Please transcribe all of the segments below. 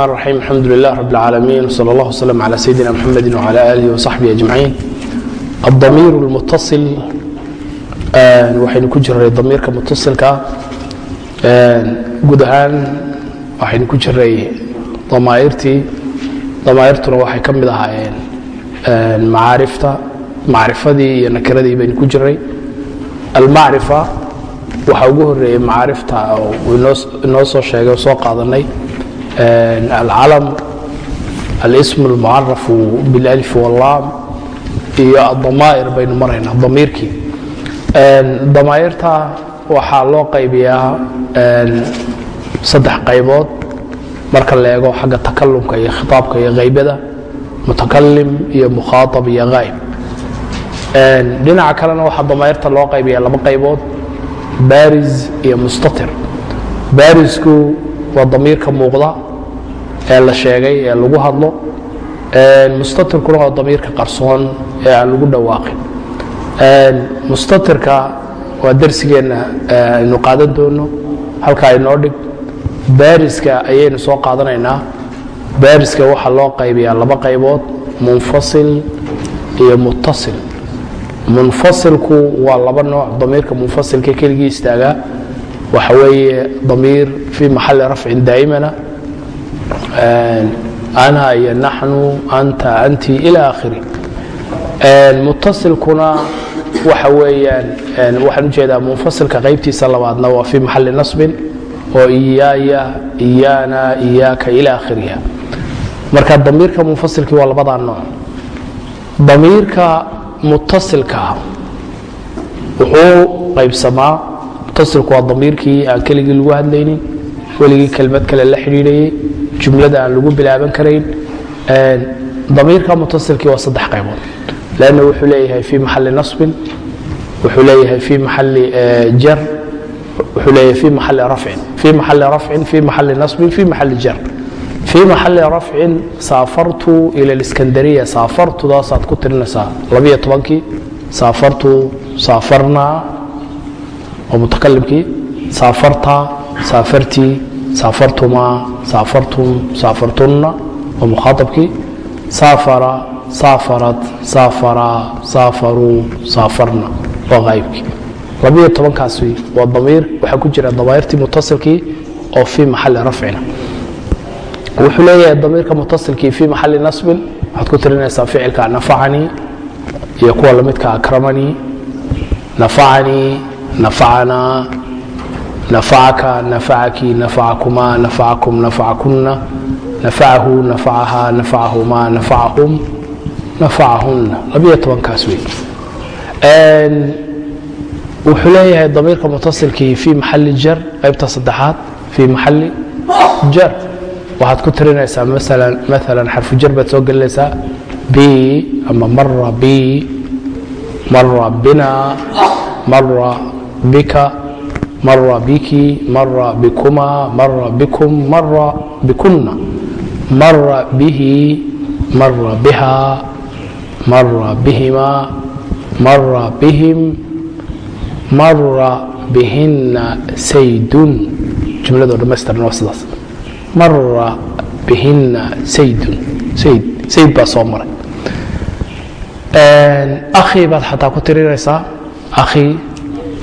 الرحيم الحمد لله رب العالمين وصلى الله وسلم على سيدنا محمد وعلى آله وصحبه أجمعين الضمير المتصل waxaynu ku jiray damiirka mutasilka guud ahaan waxaynu ku jiray damaairtii damaairtuna waxay ka mid ahaayeen macaarifta macrifadii iyo nakiradii baynu ku jiray almacrifa waxaa ugu horeeyey macaarifta inoo soo sheegay oo soo qaadanay alcalam alism almucarafu bilalif walaam iyo adamaa'ir baynu maraynaa damiirkii damaa'irta waxaa loo qaybiyaa saddex qaybood. Marka la eego xagga takalumka iyo khitaabka iyo haybada mutakalim iyo mukhaaab iyo haayb dhinaca kalena waxaa damaa'irta loo qaybiyaa laba qaybood bariz iyo mustatir. Barisku waa damiirka muuqda ee la sheegay ee lagu hadlo mustatirkuna waa damiirka qarsoon ee aan lagu dhawaaqin. Mustatirka waa darsigeenna aynu qaadan doono halka inoo dhig. Baariska ayaynu soo qaadanaynaa. Baariska waxaa loo qaybiyaa laba qaybood munfasil iyo muttasil. Munfasilku waa laba nooc damiirka munfasilka keligii istaagaa waxa weeye damiir fii maxali rafcin daa'imana ana iyo naxnu anta anti ila akhiri muttasilkuna waxa weeyaan waxaan u jeedaa munfasilka qaybtiisa labaadna waa fii maxali nasbin oo iyaaya iyaana iyaaka ila akhiriha marka damiirka munfasilkii waa labadaa nooc. Damiirka muttasilkaa wuxuu qaybsamaa muttasilku waa damiirkii aan keligii lagu hadlaynin weligii kelmad kale la xidhiidhayay jumlada aan lagu bilaaban karayn damiirka muttasilkii waa saddex qaybood. Lanna wuxuu leeyahay fii maxali nasbin wuxuu leeyahay fii maxali jar wuxuu leeyahay fii maxali rafcin fii maxali rafcin fii maxali nasbin fii maxali jar. Fii maxali rafcin saafartu ila liskandariya saafartudaasaad ku tirinaysaa labiyo tobankii saafartu saafarna waa mutakalimkii saafarta saafartii saafartuma saafartum saafartunna waa mukhaaabkii saafara saafarat saafara saafaruu saafarna waa haybkii labiyo tobankaasi waa damiir waxaa ku jira damaa'irtii mutasilkii oo fii maxali rafcina wuxuu leeyahay damiirka mutasilkii fii maxali nasbin waxaad ku tirinaysaa ficilka nafacanii iyo kuwa lamidka akramanii nafacanii nafacana nafacaka nafacaki nafacakuma nafacakum nafacakuna nafacahu nafacaha nafacahuma nafacahum nafacahunna labiyo tobankaas wey wuxuu leeyahay damiirka mutasilkii fii maxali jar qaybta saddexaad fii maxali jar. Waxaad ku tirinaysaa maala xarfu jar baad soo gelinaysaa. B ama mara b mara bina mara bika mara biki mara bikuma mara bikum mara bikunna mara bihi mara biha mara bihima mara bihim mara bihina saydun. Jumladoo dhammaystiran waa sidaas. Mara bihina saydun. Sayd sayd baa soo maray. Akhi baad xataa ku tirinaysaa. Akhi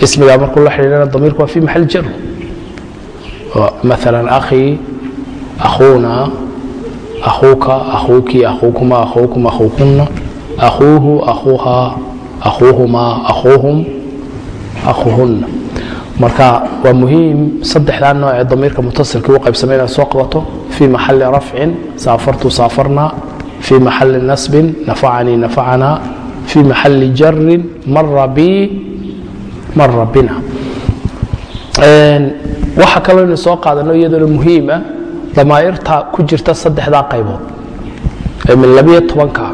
ismigaa markuu la xidhiidhana damiirku waa fi maxal jar maala akhi akhuuna akhuuka akhuuki akhuukuma akhuukum akhuukunna akhuuhu akhuuha akhuuhuma akhuuhum akhuuhunna marka waa muhiim saddexdaa nooc ee damiirka mutasilkii u qaybsamay inaad soo qabato fii maxali rafcin saafartu saafarna fii maxali nasbin nafacanii nafacana fii maxali jarin mara bi mara bina waxa kaloo ina soo qaadano iyadoona muhiima damaa'irta ku jirta saddexdaa qaybood. Min labiyo tobanka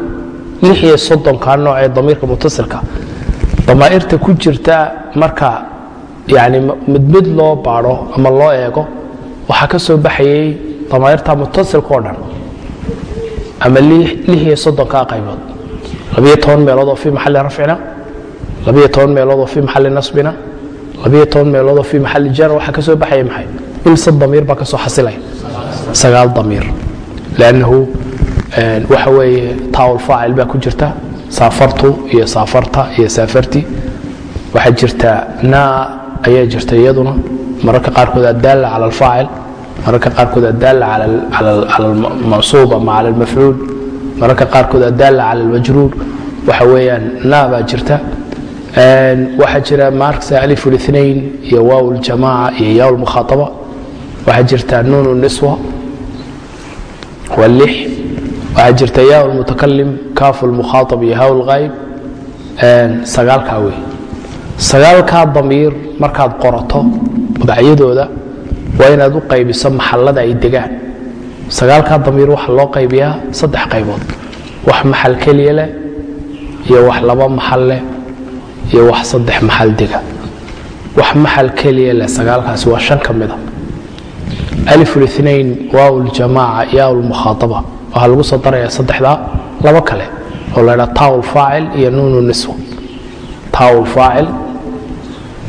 lix iyo soddonka nooc ee damiirka mutasilka damaa'irta ku jirta marka yani midmid loo baadho ama loo eego waxaa ka soo baxayay damaa'irta mutasilka oo dhan ama lix iyo soddonka qaybood. Labiyo toban meelood oo fii maxali rafcina labiyo toban meelood oo fii maxali nasbina labiyo toban meelood oo fii maxali jar waxaa ka soo baxaya maxay? Imse damiir baa ka soo xasilaya sagaal damiir. Lannahu waxa weeye taawul faacil baa ku jirta saafartu iyo saafarta iyo saafarti. Waxaa jirta naa ayaa jirta iyaduna. Mararka qaarkood addaalla cala alfaacil mararka qaarkood addaalla cala almansuub ama cala almafcuul mararka qaarkood addaalla cala almajruur. Waxa weeyaan naa baa jirta waxaa jira maarksa alif الاثnain iyo waaw اljamaaca iyo yaa اlmukhaaطaba waxaa jirta nuun الniswa waa lix waxaa jirta yaa اlmutakalim kaaf اlmukhaaطab iyo haw اlghaayb sagaalkaa wey sagaalkaa damiir markaad qorato magacyadooda waa inaad u qaybiso maxallada ay degaan sagaalkaa damiir waxaa loo qaybiyaa saddex qaybood wax maxal keliya leh iyo wax laba maxal leh iyo wax saddex maxal dega wax maxal keliya leh sagaalkaasi waa shan ka mida. Alifulinain waaw ljamaaca yaa lmukhaataba waxaa lagu soo darayaa saddexdaa laba kale oo la dhaa taawul faacil iyo nuunu niswa taawul faacil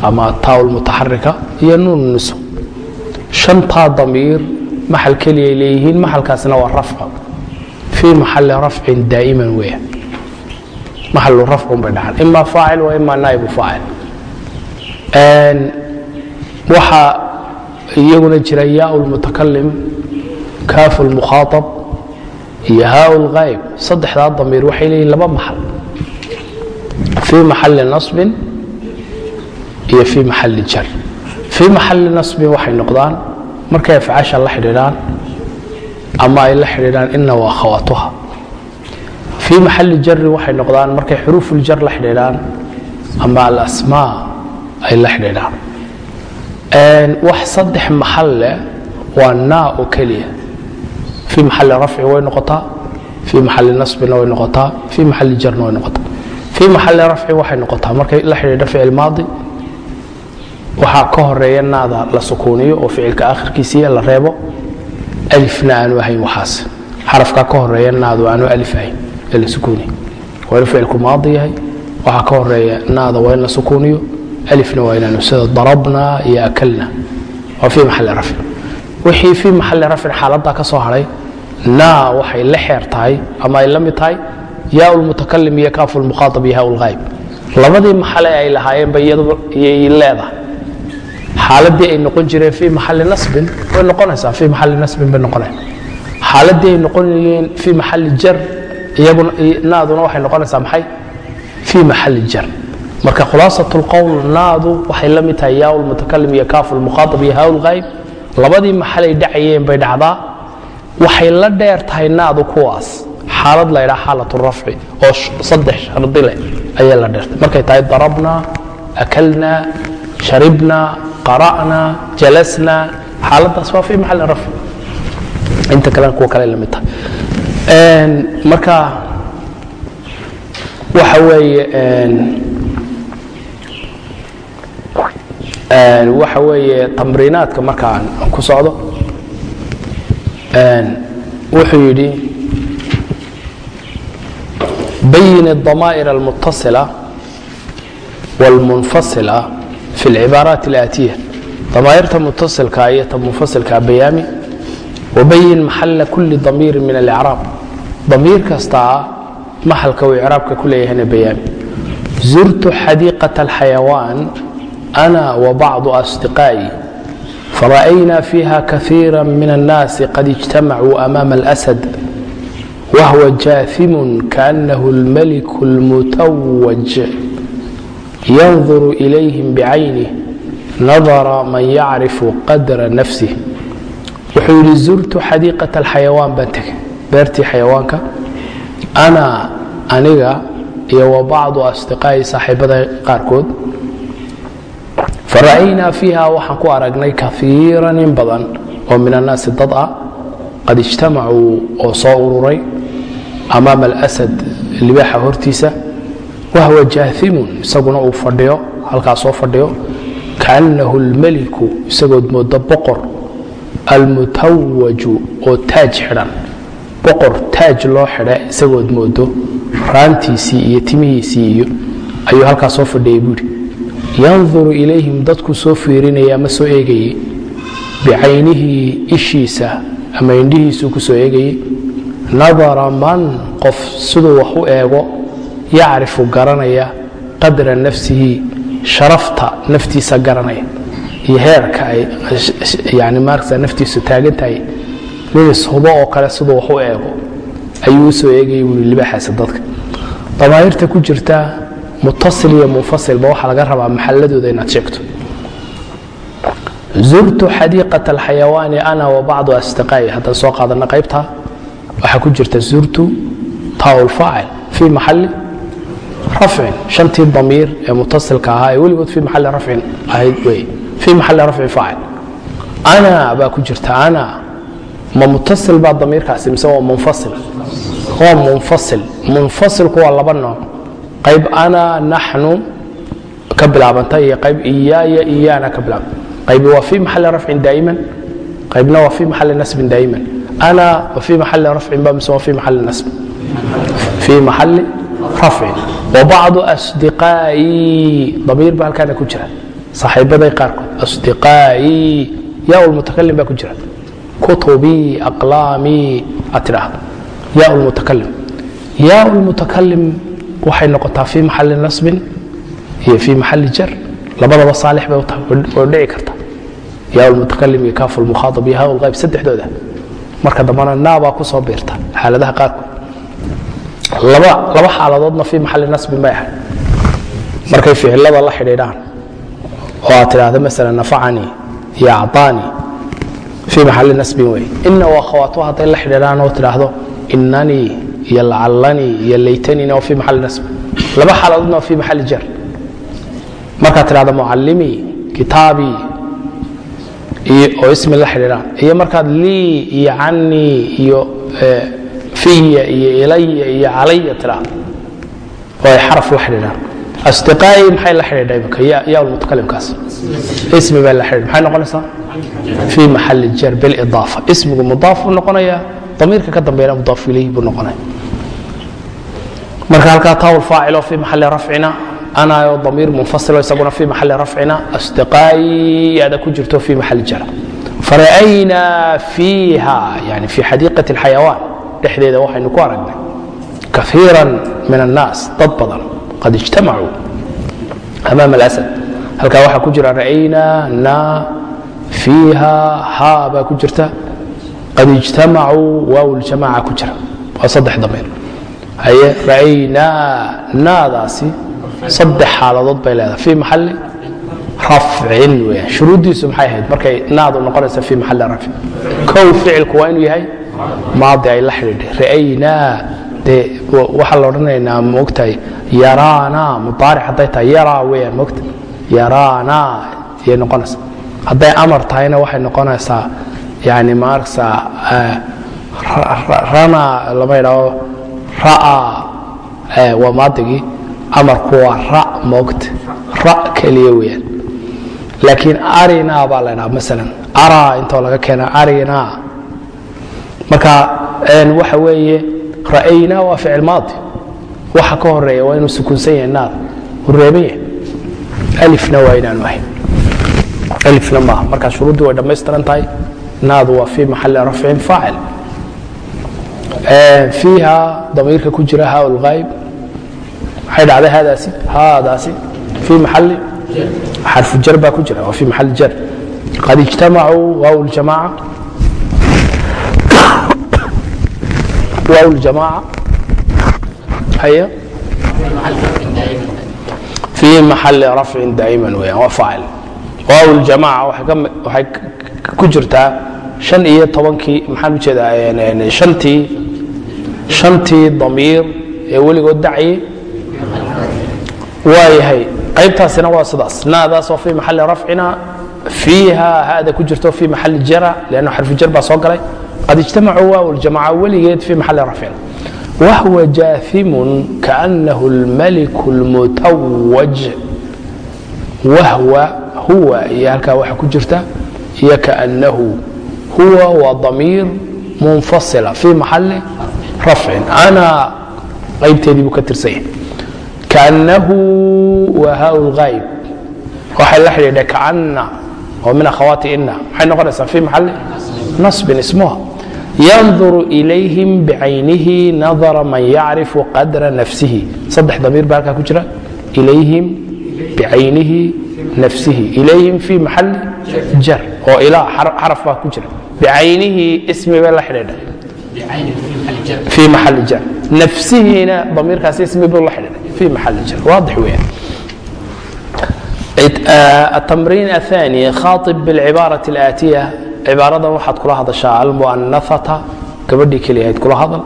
ama taawul mutaxarika iyo nuunu niswa shantaa damiir maxal keliyay leeyihiin maxalkaasina waa rafcu fii maxalli rafcin daa'iman weya maxalu rafcun bay dhaxaan ima faacil wa ima naa'ibu faacil. Waxaa iyaguna jira yaa lmutakalim kaaf lmukhaaطab iyo haa lghaayb saddexdaa damiir waxay leeyihiin laba maxal fii maxali nasbin iyo fii maxali jar. Fii maxali nasbin waxay noqdaan markay afcaasha la xidhiidhaan ama ay la xidhiidhaan ina waa khawaatuha fii maxali jari waxay noqdaan markay xuruufuljar la xidhiidhaan ama alasmaa ay la xidhiidhaan. Wax saddex maxal leh waa naa oo keliya. Fii maxali rafci way noqotaa fii maxali nasbina way noqotaa fii maxali jarna way noqotaa. Fii maxali rafci waxay noqotaa markay la xidhiidho ficil maadi waxaa ka horreeya naada la sukuuniyo oo ficilka akhirkiisiiya la reebo. Alifna aanu ahayn waxaas. Xarafka ka horreeya naadu aanu alif ahayn ee la sukuuniyo waa inuu ficilku maadi yahay. Waxaa ka horreeya naada waa in la sukuuniyo alifna waa inaanu sida darabna iyo akalna. Waa fii maxali rafci wixii fii maxali rafcin xaaladdaa ka soo hadhay naa waxay la xeer tahay ama ay la mid tahay yaa lmutakalim iyo kaafu lmukhaaab iyo haa lghaayb labadii maxale ay lahaayeenba iyay leedahay. Xaaladii ay noqon jireen fii maxali nasbin way noqonaysaa. Fii maxali nasbin bay noqonaya xaaladii ay noqonayeen fii maxali jar naaduna waxay noqonaysaa maxay? Fii maxali jar. Marka khulaasat lqowl naadu waxay la mid tahay yaa lmutakalim iyo kaafu lmukhaaab iyo haa lghaayb labadii maxalay dhacayeen bay dhacdaa. Waxay la dheer tahay naadu kuwaas. Xaalad la ydhaa xaalat rafci oo saddex shardi leh ayay la dheertay markay tahay darabna akalna sharibna qara'na jalasna xaaladaas waa fii maxali rafci. Inta kalena kuwa kale la mid tahay marka waxa weeye waxa weeye tamriinaadka markaan ku socdo wuxuu yidhi bayin الضamائر الmuتصiلة والmunfaصiلة في الcibaaraat الآتية ضamaairta mutaصilka iyo ta munfasilka bayaami وbayin maxala kuli ضamiiri min الإcraab ضamiir kastaa maxalka uu icraabka ku leeyahayna bayaami zurtu xadiiqaة الxayawaan أنا وبعض أصدقائي فرأينا فيها كثيرا من الناس قد اجتمعوا أمام الأسد وهو جاثم كأنه الملك المتوج ينظر إليهم بعينه نظر من يعرف قدر نفسه wuxuu yidhi zurtu xadiiqaة الxayawaan baan tegay beertii xayawaanka أna aniga iyo wa bacdu asdiqaa'i saaxiibada qaarkood fara'aynaa fiiha waxaan ku aragnay kaiiran in badan oo min annaasi dad ah qad ijtamacuu oo soo ururay amaama alasad libaaxa hortiisa wahwa jaathimun isaguna uu fadhiyo halkaa fadhiyo kaannahu almeliku isagood moodo boqor almutawaju oo taaj xidhan boqor taaj loo xidha isagood moodo raantiisii iyo timihiisii iyo ayuu halkaa soo fadhiyay buuri. Yanduru ilayhim dadku soo fiirinaya ama soo eegayay bicaynihii ishiisa ama indhihiisuu ku soo eegayey. Nadara man qof siduu wax u eego yacrifu garanaya qadra nafsihi sharafta naftiisa garanaya. Iyo heerka ay yani maaragta naftiisu taagan tahay nin ishubo oo kale siduu wax u eego. Ayuu u soo eegayay buui libaaxaasi dadka. Damaa'irta ku jirta mutasil iyo munfasilba waxaa laga rabaa maxalladooda inaad sheegto. Zurtu xadiiqaة اlxayawaani ana wa bacdu asdiqaa'i. Haddaan soo qaadana qaybta waxaa ku jirta zurtu taawlfaacil fii maxali rafcin. Shantii damiir ee mutasilka ahaa ee weligood fii maxali rafcin ahayd wey. Fii maxali rafcin faacil. Ana baa ku jirta ana ma mutasil baa damiirkaasi mise waa munfasil? Waa munfasil. Munfasilku waa laba nooc. Qayb ana naxnu ka bilaabanta iyo qayb iyaaya iyaana ka bilaabanta qayb waa fii maxali rafcin daa'iman qaybna waa fii maxali nasbin daa'iman. Ana wa fii maxali rafcin ba mise waa fii maxali nasb? Fii maxali rafcin. Wabacdu asdiqaa'i. Damiir ba halkaana ku jira. Saaxiibaday qaarkood asdiqaa'i. Yaa lmutakalim baa ku jira kutubii aqlaamii aad tidhaahdo. Yaa lmutakalim yaa lmutakalim waxay noqotaa fii maxali nasbin iyo fii maxali jar. Labadaba saalix bay u tahay oo dhici karta. Yaa lmutakalim iyo kaafu lmukhaaab iyo haa lqayb saddexdooda. Marka dambana naabaa ku soo biirta xaaladaha qaarkood. Laba xaaladoodna fii maxali nasbin bay ahayd. Markay ficilada la xidhiidhaan oo aad tidhaahdo maala nafacanii iyo acطaanii fii maxali nasbin wey ina waa khawaatu hadday la xidhiidhaan oo tidhaahdo inanii iyo lacalanii iyo laytaniina waa fii maxali nasb laba xaaladoodna waa fii maxali jar markaad tidhahdo mucalimii kitaabii oo ismi la xidhiidhaan iyo markaad lii iyo canii iyo fiya iyo ilaya iyo calaya tidhaahdo oo ay xaraf la xidhiidhaan asdiqaa'i maxay la xidhiidha imika yaa lmutakalimkaas ismi baa la xidhiidha maxay noqonaysaa? Fii maxali jar bilidaafa ismigu mudaaf buu noqonayaa damiirka ka dambeeyana mudaaf ilayhi buu noqonaya. Marka halkaa tawl faacilo fii maxali rafcina anayo damiir munfasilo isaguna fii maxali rafcina asdiqaa'i yaada ku jirto fii maxali jar fara'aynaa fiiha yani fii xadiiqati اlxayawaan dhexdeeda waxaynu ku aragnay. Kaiira min annaas dad badan qad ijtamacuu amaama alasad halkaa waxaa ku jira ra'aynaa na fiiha ha baa ku jirta qad ijtamacuu waaw ljamaaca ku jira waa saddex damiir haye ra'aynaa naadaasi saddex xaaladood bay leedahay fii maxali rafcin weyaan shuruuddiisu maxay ahayd markay naadu noqonaysa fii maxali rafcin kow ficilku waa inuu yahay maadi ay la xidhiidhay ra'aynaa dee waxaa la odhanaynaa moogtahay yaraana mudaaric hadday tahay yaraa weyaan moogta yaraana ayay noqonaysaa. Hadday amar tahayna waxay noqonaysaa yani maaragsaa rana lama yidhaho ra'a waa maadigii amarku waa ra moogta ra keliya weyaan laakiin arina baa la ydhaha masalan ara intoo laga keena arina. Marka waxa weeye ra'aynaa waa ficil maadi. Waxa ka horreeya waa inuu sukunsan yahay naad uu reeban yahay alifna waa inaanu ahayn alifna maaha markaa shuruuddii way dhammaystiran tahay. Naadu waa fii maxali rafcin faacil. Fiiha damiirka ku jira haa lghaayb maxay dhacday haadaasi haadaasi. Fii maxali xarfu jar baa ku jira. Waa fii maxali jar. Qad ijtamacuu waaw ljamaaca واو الجماعة هي في محل رفع دائما ويا وفاعل واو الجماعة waxay ku jirtaa شhan iyo tobankii maxaan ujeedaa shantii shantii damiir ee weligood dacye waayahay qaybtaasina waa sidaas naadaas waa fii maxali rafcina fiiha hada ku jirto fii maxali jara lanno xarfu jar baa soo galay qad ijtamacuu waaw ljamaca weligeed fii maxali rafcin wahwa jaahimun kaanahu lmaliku lmutawaj wahwa huwa iyo halkaa waxa ku jirta iyo kaanahu huwa waa damiir munfasila fii maxali rafcin ana qaybteedii buu ka tirsan yahay kaanahu waa haa lgayb waxay la xidhiidha kaana oo min akhawaati ina maxay noqonaysaa fii maxali nasbin ismuha yanduru ilayhim bicaynihi nadara man yacrifu qadra nafsihi saddex damiir baa halkaa ku jira ilayhim bicaynihi nafsihi ilayhim fii maxali jar oo ilaa xaraf baa ku jira bicaynihi ismi bay la xidhiidha fii maxali jar nafsihiina damiirkaas ismi buu la xidhiidha fii maxali jar waadix weeyaan التمرين الثاني خاطب بالعبارة الآتية cibaarada waxaad kula hadashaa almu'anaata gabadhii keliyahayd kula hadal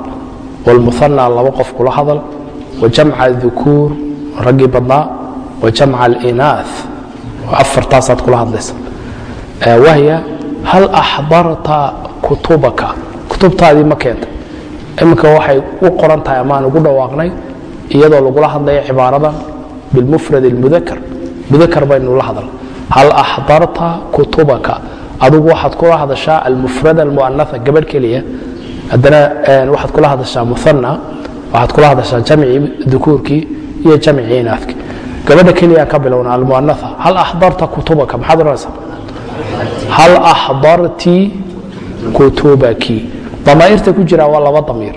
wlmuana laba qof kula hadal wajamca dukuur raggii badnaa wajamca alinaa aartaasaad kula hadlaysa wahya hal axdarta kutubaka? Kutubtaadii ma keenta iminka waxay u qoran tahay amaan ugu dhawaaqnay iyadoo lagula hadlaya cibaaradan bilmufrad اlmudakar mudakar baynu la hadal. Hal axdarta kutubaka? Adugu waxaad kula hadashaa almufrad almuanaa gabadh keliya. Haddana waxaad kula hadashaa muana waxaad kula hadashaa jamcii dukuurkii iyo jamcii inaafki gabadha keliya ka bilowna almuanaa hal axdarta kutubaka maxaad oranaysaa hal axdarti kutubaki. Damaa'irta ku jira waa laba damiir.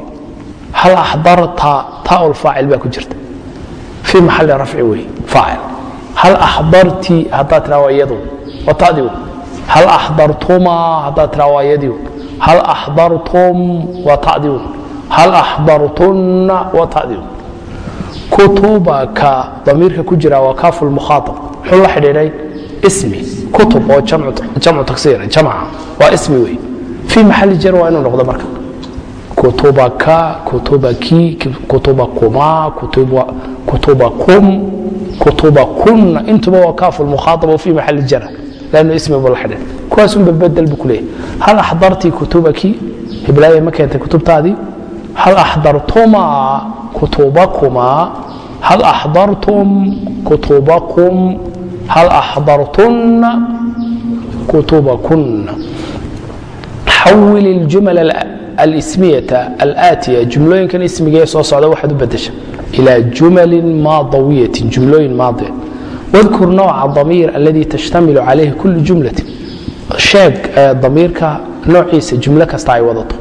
Hal axdarta taul faacil baa ku jirta. Fii maxali rafci wey faacil hal axdarti haddaad tiraa waa iyadu waa tadigu hal axdartumaa haddaad tiraa waa yadiun hal axdartum waa tadiun hal axdartunna waa tadiun kutubaka damiirka ku jira waa kaafu lmukhaaab muxuu la xidhiidhay ismi kutub oo jamcu taksiir jamca waa ismi wey fii maxali jar waa inuu noqdo marka kutubaka kutubaki kutubakumaa kutubakum kutubakunna intuba waa kaafu lmukhaaab oo fii maxali jara lannu ismi buu la xidhiidhay kuwaasunba bedel buu ku leeyahy hal axdartii kutubaki hiblaaye ma keentay kutubtaadii hal axdartumaa kutubakumaa hal axdartum kutubakum hal axdartunna kutubakunna xawil iljumal alismiyata alaatiya jumlooyinkan ismigaee soo socda waxaad u bedesha ilaa jumalin maadawiyatin jumlooyin maadiya wadkur nooca damiir aladii tashtamilu calayhi kulu jumlatin. Sheeg damiirka noociisa jumlo kasta ay wadato.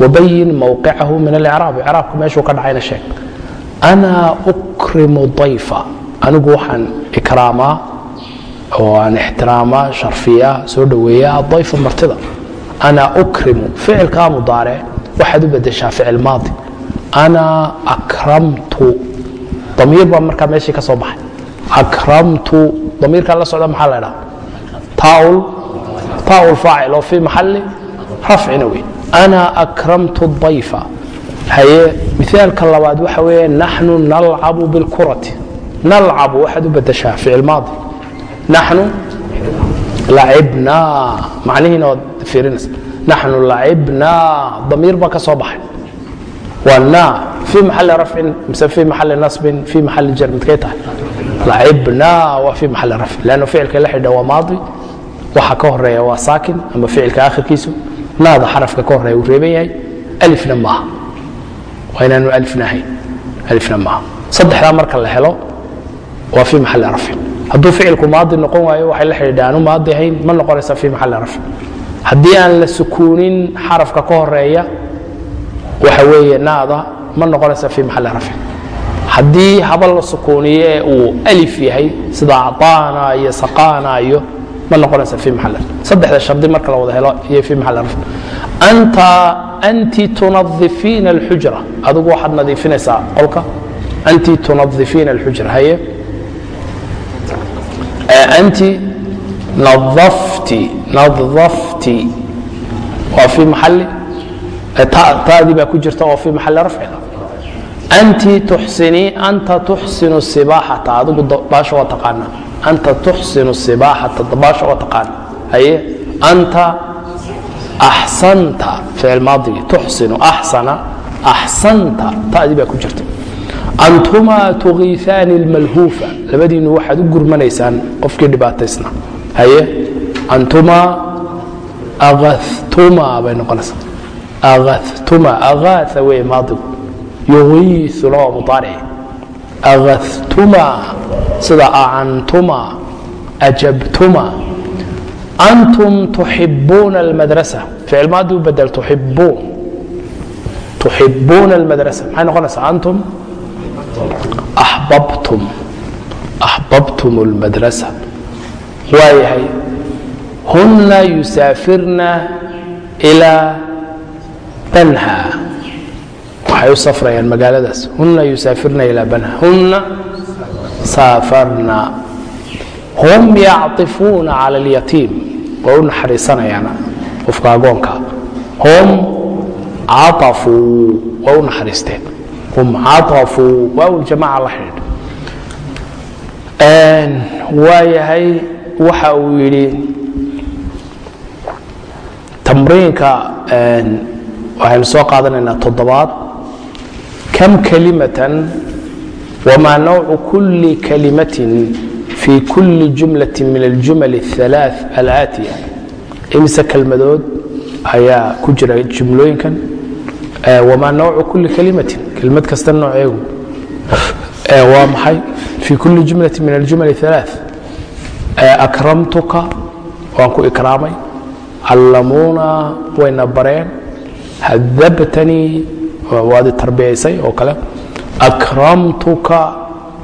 Wabayin mowqicahu min alicraab icraabka meeshuu ka dhacayna sheeg. Ana ukrimu dayfa. Anigu waxaan ikraamaa oo aan ixtiraamaa sharfiyaa soo dhoweeyaa adayfa martida. Ana ukrimu. Ficilkaa mudaarec waxaad u bedeshaa ficil maadi. Ana akramtu. Damiir baa markaa meeshii ka soo baxay akramtu damiirkaa la socda maxaa la dhaa taul faacil oo fii maxali rafcina wey ana akramtu dayfa. Haye miaalka labaad waxa weeye naxnu nalcabu bilkurati. Nalcabu waxaad u bedeshaa ficil maadi. Naxnu lacibnaa macnihiina waad fiirinaysa naxnu lacibnaa damiir baa ka soo baxay. Waa naa fii maxali rafcin mise fii maxali nasbin fii maxali jar midkay tahay lacibnaa waa fii maxali rafcin lanno ficilka la xidha waa maadi waxa ka horreeya waa saakin ama ficilka akhirkiisu naada xarafka ka horreeya uu reeban yahay alifna maaha waa inaanu alifna ahayn alifna maaha saddexdaa marka la helo waa fii maxali rafcin hadduu ficilku maadi noqon waayo waxay la xidhiidha aanu maadi ahayn ma noqonaysa fii maxali rafcin haddii aan la sukuunin xarafka ka horreeya waxa weeye naada ma noqonaysa fii maxali rafcin haddii haba la sukuuniyo ee uu alif yahay sida acطaana iyo saqaana iyo ma noqonaysa maxali rafcin saddexda shardi marka la wada helo iyo maxali rafcin anta anti tunadifiina alxujra. Adigu waxaad nadiifinaysaa qolka. Anti tunadifiina alxujra haye? Anti nadafti nadafti waa fii maxali taadii baa ku jirta oo fii maxali rafcina anti tuxsinii anta tuxsinu sibaaxata adigu baasha waa taqaana anta tuxsinu sibaaxata baasha waa taqaana haye anta axsanta ficil maadigii tuxsinu axsana axsanta taadii baa ku jirta antumaa tugiiaani اlmalhuufa labadiinu waxaad u gurmanaysaan qofkii dhibaataysna haye antumaa agatuma bay noqonaysaa agatuma agaaa wey maadigu yugiiu laba mudaarici agatuma sida acantuma ajabtuma. Antum tuxibuuna almadrasa. Ficil maadi u tuxibuun tuxibuuna almadrasa. Maxay noqonaysaa antum? Axbabtum axbabtum almadrasa. Waayahay huna yusaafirna ilaa banha waxay u safrayaan magaaladaas. Huna yusaafirna ilaa bana huna saafarna hum yacطifuuna cala اlyatiim way u naxariisanayaan qofka agoonka. Hum caafuu way u naxariisteen. Hum caafuu waawljamaca la xidhiidh. Waayahay waxa uu yidhi tamriinka waxaynu soo qaadanaynaa toddobaad kam kalimatan wamaa nawcu kulli kalimatin fii kulli jumlatin min aljumal اalaa alaatiya imise kelmadood ayaa ku jira jumlooyinkan wamaa nawcu kulli kalimatin kelmad kasta nooceegu waa maxay fii kulli jumlatin min aljumal alaa akramtuka waan ku ikraamay callamuuna wayna bareen hadabtanii waadi tarbiyaysay oo kale akramtuka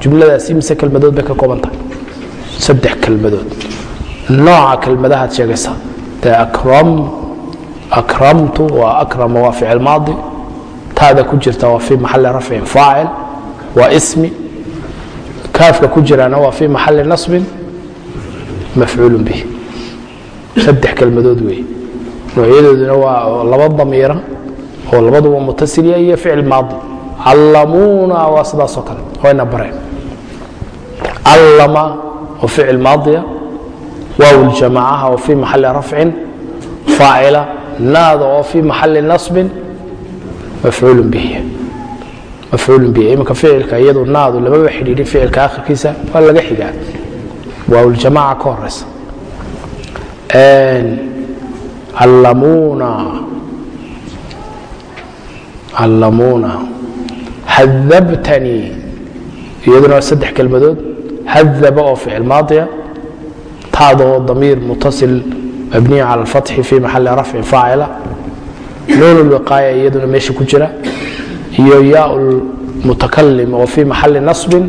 jumladaas imise kelmadood bay ka kooban tahay. Saddex kelmadood. Nooca kelmadahaad sheegaysaa dee akramtu waa akrama waa ficil maadi taada ku jirta waa fii maxali rafcin faacil waa ismi kaafka ku jiraana waa fii maxali nasbin mafcuul bih saddex kelmadood weeye. Noocyadooduna waa laba damiira oo labaduba mutasilya iyo ficil maadi. Callamuuna waa sidaasoo kale wayna bareen callama oo ficil maadiya waaw ljamacaha oo fii maxali rafcin faacila naada oo fii maxali nasbin mafcuul bihi. Mafcuul bihi iminka ficilka iyadu naadu lamaba xidhiidhin ficilka akhirkiisa waa laga xigaa. Waaw ljamaca ka horeysa callamuuna callamuuna haabtanii iyaduna saddex kelmadood. Haaba oo ficil maadiya. Taada oo damiir mutasil mabniya cala alfatxi fii maxalli rafci faacila nuun lwiqaaya iyaduna meesha ku jira. Iyo yaa mutakalim oo fii maxalli nasbin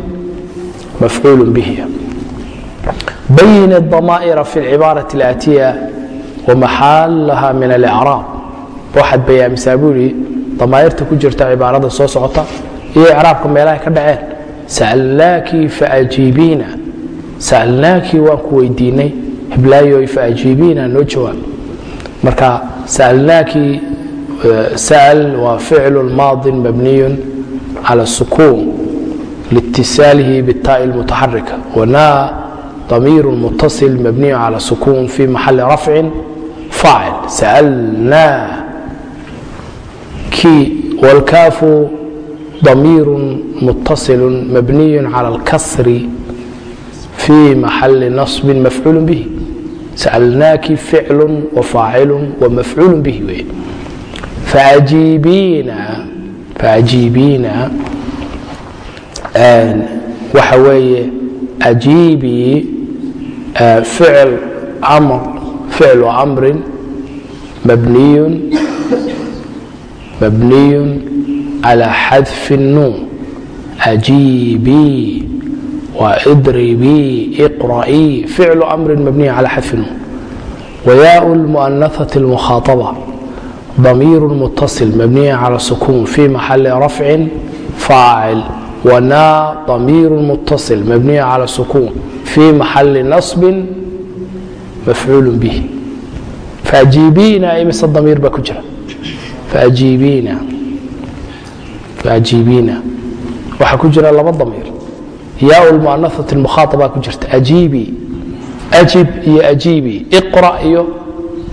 mafcuul bihi. Bayina damaa'ira fi alcibaarati alaatiya wamaxaalaha min alacraab waxaad bayaaminsaa buu yidhi damaa'irta ku jirta cibaarada soo socota iyo icraabka meelahay ka dhaceen. Sa'alnaakii faajiibiina. Sa'alnaakii waan ku weydiinay. Hiblaayoy faajiibiina noo jawaab. Marka sa'alnaakii eh, sa'al waa ficlu maadin mabniyun cala sukuun liitisaalihi bitaa'i lmutaxarika wana damiiru mutasil mabniyu cala sukuun fi maxali rafcin faacil sa'alnaa كي والكاف ضمير متصل مبني على الكسر في محل نصب مفعول به سألناك فعل وفاعل ومفعول به فأجيبينا فأجيبينا وحوي أجيبي فعل أمر فعل أمر مبني مبني على حذف النون أجيبي وإضربي اقرأي فعل أمر مبني على حذف النون وياء المؤنثة المخاطبة ضمير متصل مبني على السكون في محل رفع فاعل ونا ضمير متصل مبني على السكون في محل نصب مفعول به فأجيبينا إمس الضمير بكجرة jiibiina waxaa ku jira laba damiir yaa muanaat muhaaabaa ku jirta ajiibi ajib iyo ajiibi iqra iyo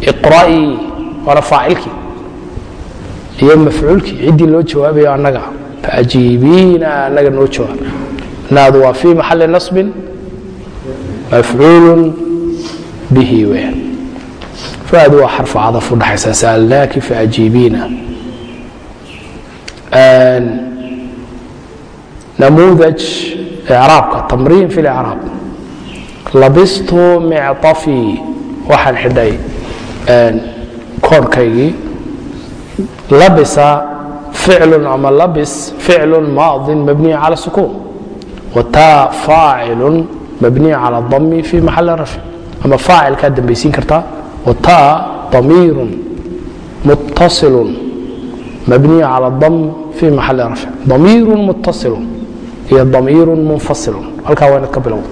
iqra'i waana faacilkii iyo mafcuulkii ciddii loo jawaabayo annaga faajiibiina annaga noo jawaab naadu waa fii maxalli nasbin mafcuul bihi weyan faadu waa xarfu cadaf udhaxaysa sa'alnaaki faajiibiina نموذج إعرابك تمرين في الإعراب لبست معطفي waxaan xidhay koorhkaygii labisa ficlu ama labis ficlu maadin mabniya cala sukuun wataa faacilu mabniya cala dami fi maxali rafci ama faacilkaad dambaysiin kartaa wataa damiirun muttasilun mabniya cala dam fi maxali rafci damiirun muttasilun iyo damiirun munfasilun halkaa waa inaad ka bilowda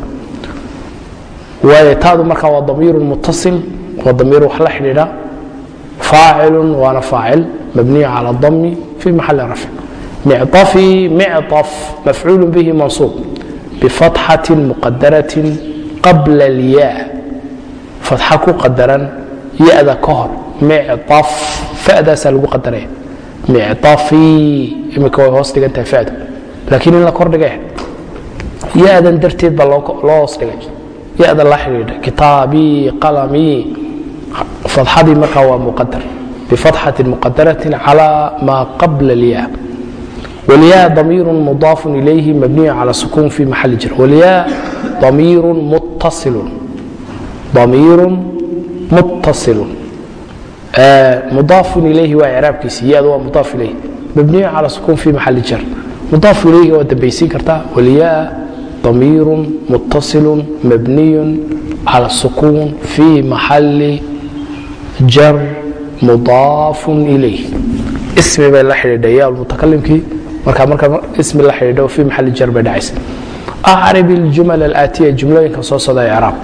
waayo taadu markaa waa damiirun muttasil waa damiir wax la xidhiidha faacilun waana faacil mabniya cala dami في محل رفع معطفي معطف مفعول به منصوب بفتحة مقدرة قبل الياء فتحة ku qadaran yada ka hor icadaasaa lagu adaraya micai imika way hoos dhigantahay fadu. Laakiin in la kordhige yadan darteed baa loo hoos dhigay yada la xidhiidha kitaabii qalamii fadxadii markaa waa muqadar bifatxatin muqadaratin calaa maa qabla alya. Walya damiiru mudaafu ilayhi mabniyu cala sukuun fi maxali jir. Walya damiirun muttasilun. Damiirun muttail mudaafun ilayhi waa icraabkiisa iyada waa mudaaf ilayh mabniyu cala sukuun fi maxali jar mudaaf ilayhi waa dambaysiin kartaa walyaa damiiru muttasilu mabniyu cala sukuun fi maxali jar mudaafun ilayh ismi bay la xidhiidha yaa mutakalimkii marka marka ismi la xidhiidho fi maxali jar bay dhacaysa acrib iljumal alaatiya jumlooyinka soo socda icraab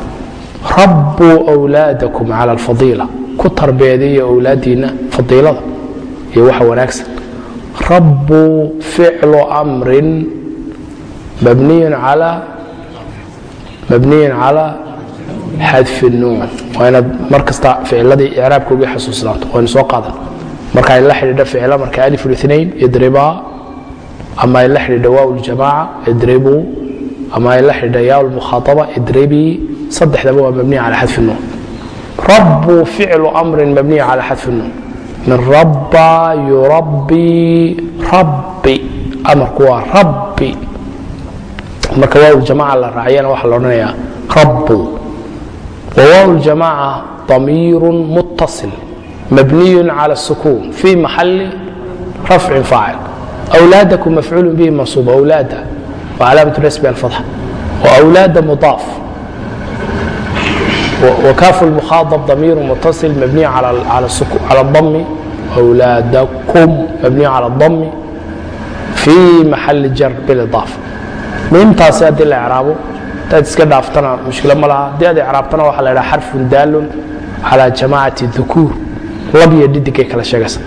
rabbuu wlaadakum cala alfadiila. Ku tarbeediya wlaadiinna fadiilada iyo waxa wanaagsan. Rabbuu ficlu amrin mabniyin calaa xadfi nuun. Waa inaad mar kasta ficiladii icraabka uga xasuusnaanto waynu soo qaadan. Marka ay la xidhiidho ficla marka alif idribaa ama ay la xidhiidho waaw idribuu ama ay la xidhiidho yaa idribii saddexdaba waa mabniya calaa xadfi nuun. Rabbu ficlu amrin mabniya calaa xadfi nuun. Min rabba yurabbii rabbi. Amarku waa rabbi. Marka waaw ljamaca la raaciyana waxaa la odhanayaa rabbu. Wa waaw ljamaca damiirun muttasil mabniyun cala sukuun fii maxalli rafcin faacil. Awlaadakum mafcuulu bihi mansuub awlaada. Wa calaamat nasbi alfatxa wa awlaada mudaaf ضمير متصل مبني على على السكون على الضم أولادكم مبني على الضم في محل جر بالإضافة من تاسيات الإعراب hadaad iska dhaaftana mushkilo ma laha haddii aad icraabtana waxaa la ydhaha xarfun daalun calaa jamaacati dukuur lab iyo dhidigay kala sheegaysa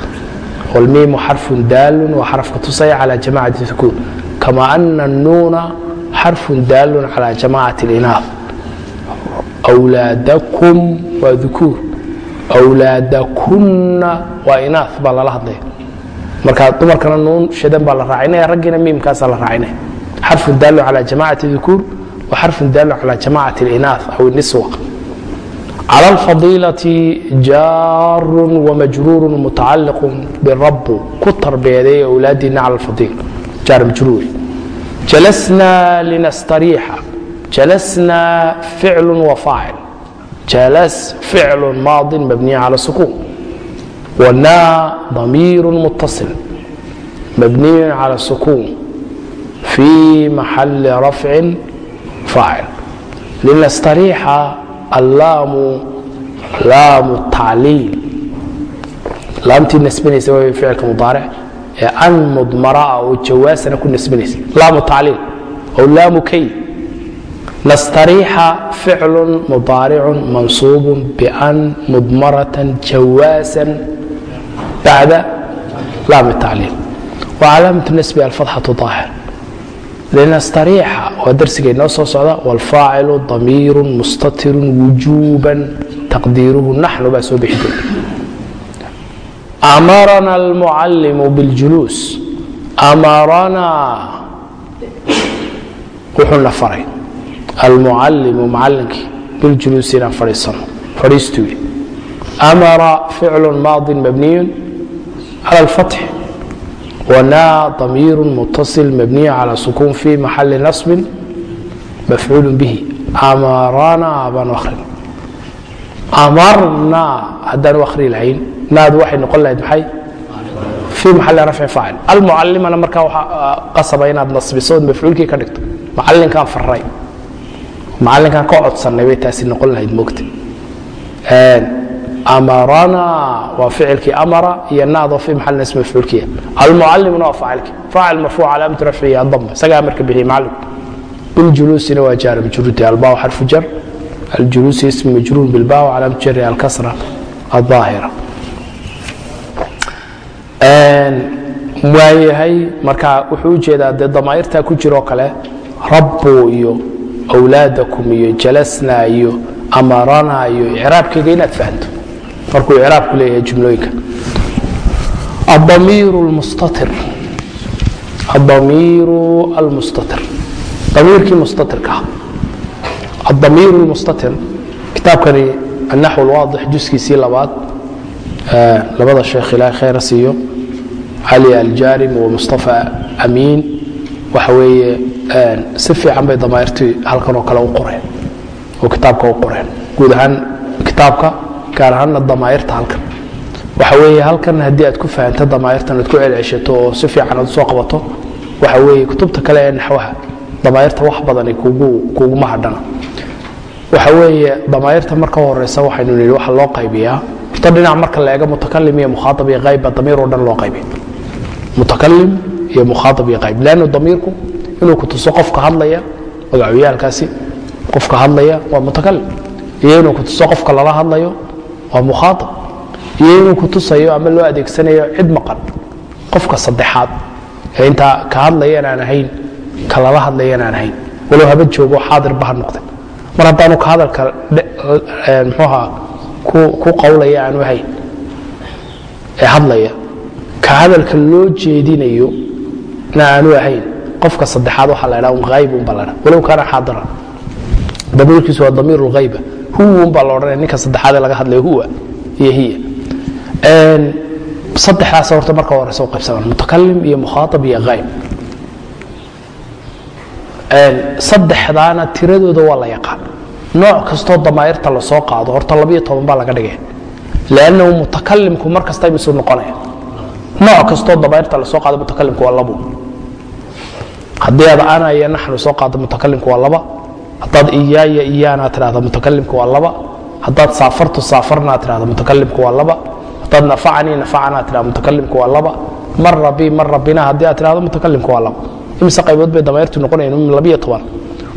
walmiimu xarfun daalun waa xarafka tusaya calaa jamaacati dukuur kama ana nuuna xarfun daalun calaa jamaacati linaaf wlaadakum waa ukuur wlaadakunna waa inaa baa lala hadlaya marka dumarkana nuun shadan baa la raacinaya raggiina miimkaasaa la raacinaya xarfun daalun calaa jamacati ukuur wa xarfun daalun calaa jamacati اlinaa aw iniswa cala alfadiilati jaarun wamajruurun mutacaliqun birabu ku tarbeedeeya awlaadiinna cala alfadiil jaar majruur. Jalasna linastariixa jalasna ficl wafaacil jalas ficl maadi mabniya cala sukuun wana damiiru mutasil mabniyun cala sukuun fi maxalli rafcin faacil. Linastariixa allaamu laamu tacliil. Laamtii nasbinaysa way ficilka mudaaric. Ee an mudmara oo jawaasana ku nasbinaysa. Laamu tacliil. Ow laamu kay lastariixa ficlu mudaaricu mansuub ban mudmarata jawaasan bacda laam tacliil wacalaamatu nasbi alfatxatu aahir linastariixa waa darsiga inoo soo socda walfaacilu damiiru mustatirun wujuuban taqdiiruhu naxnu baa soo bixi doona amarana almucallimu biاljuluus amaranaa wuxuuna faray almucallimu macallinkii biljuluusi inaan fadhiisano fadhiistuu yidhi amara ficlu maadin mabniyun cala alfatxi wanaa damiiru mutasil mabniyu cala sukuun fi maxalli nasbin mafcuulu bihi. Amaranaa baan akhrin amarnaa haddaanu akhri lahayn naad waxay noqon lahayd maxay? Fii maxalli rafci faacil. Almucallimana markaa waxaa ah, qasaba inaad nasbiso ood mafcuulkii ka dhigto macallinkaan farray macalinkan ka codsanay bay taasi noqon lahayd mogta amarana waa ficilkii amara iyo naadoo fi maxalin ism mafcuulkiya almucalimuna waa faacilkii. Faacil marfuuc calaamat rafcihi adama isagaa amarka bixiyey macalim biljuluusina waa jaara majruudi. Albaaw xarfu jar. Aljuluusi ism majruur bilbaaw calaamat jari alkasra adaahira waayahay marka wuxuu u jeedaa dee damaa'irtaa ku jiroo kale rabbu iyo wlaadakum iyo jalasnaa iyo amaranaa iyo icraabkayga inaad fahanto. Markuu icraabku leeyahay jumlooyinka. Adamiiru almustatir. Damiirkii mustatirka ah. adamiiru lmustatir kitaabkani annaxw lwaadix juskiisii labaad labada sheekh ilaah khayra siiyo. Cali aljarim wa mustafa amiin waxa weeye si fiican bay damaa'irtii halkan oo kale u qoreen oo kitaabka u qoreen. Guud ahaan kitaabka gaar ahaanna damaa'irta halkan. Waxa weeye halkan haddii aad ku fahanto damaa'irtan aad ku celceshato oo si fiican aad u soo qabato waxa weeye kutubta kale ee naxwaha damaa'irta wax badani kuguma hadhana waxa weeye damaa'irta marka horeysa waxaynu nihi waxa loo qaybiyaa. Horta dhinac marka la eego mutakalim iyo mukhaaab iyo qayba damiir oo dhan loo qaybiya mutakalim iyo mukhaaab iyo qayb. Lannu damiirku inuu ku tuso qofka hadlaya magacyaalkaasi qofka hadlaya waa mutakalim iyo inuu ku tuso qofka lala hadlayo waa mukhaaab iyo inuu ku tusayo ama loo adeegsanayo cid maqan qofka saddexaad ee intaa ka hadlayan aan ahayn ka lala hadlayan aan ahayn. Walow haba joogo xaadirba ha noqde mar haddaanu ka hadalka mxuuha ku qawlaya aanu ahayn ee hadlaya ka hadalka loo jeedinayo na aanu ahayn qofka saddexaad waxaa la dhaa un hayb unba la dhaa walow kaana xaadiran damiirkiisu waa damiir lghayba huwa unbaa la odhanaya ninka saddexaad ee laga hadlayo huwa iyo hiya. Saddexdaas horta marka horeysa u qaybsamaan mutakalim iyo mukhaaab iyo hayb saddexdaana tiradooda waa la yaqaan. Nooc kastoo damaa'irta la soo qaado horta labiyo toban baa laga dhigaya lannahu mutakalimku mar kasta imisuu noqonaya nooc kastoo damaa'irta la soo qaado mutakalimku waa labo haddii aad ana iyo naxnu soo qaado mutakalimku waa laba. Haddaad iyaaya iyaana tidhahda mutakalimku waa laba. Haddaad saafartu saafarna tidhahda mutakalimku waa laba. Haddaad nafacanii nafacana tidhahda mutakalimku waa laba. Mara bi mara bina haddii aad tidhahdo mutakalimku waa laba. Imise qaybood bay damaa'irtu noqonayan min labiyo toban.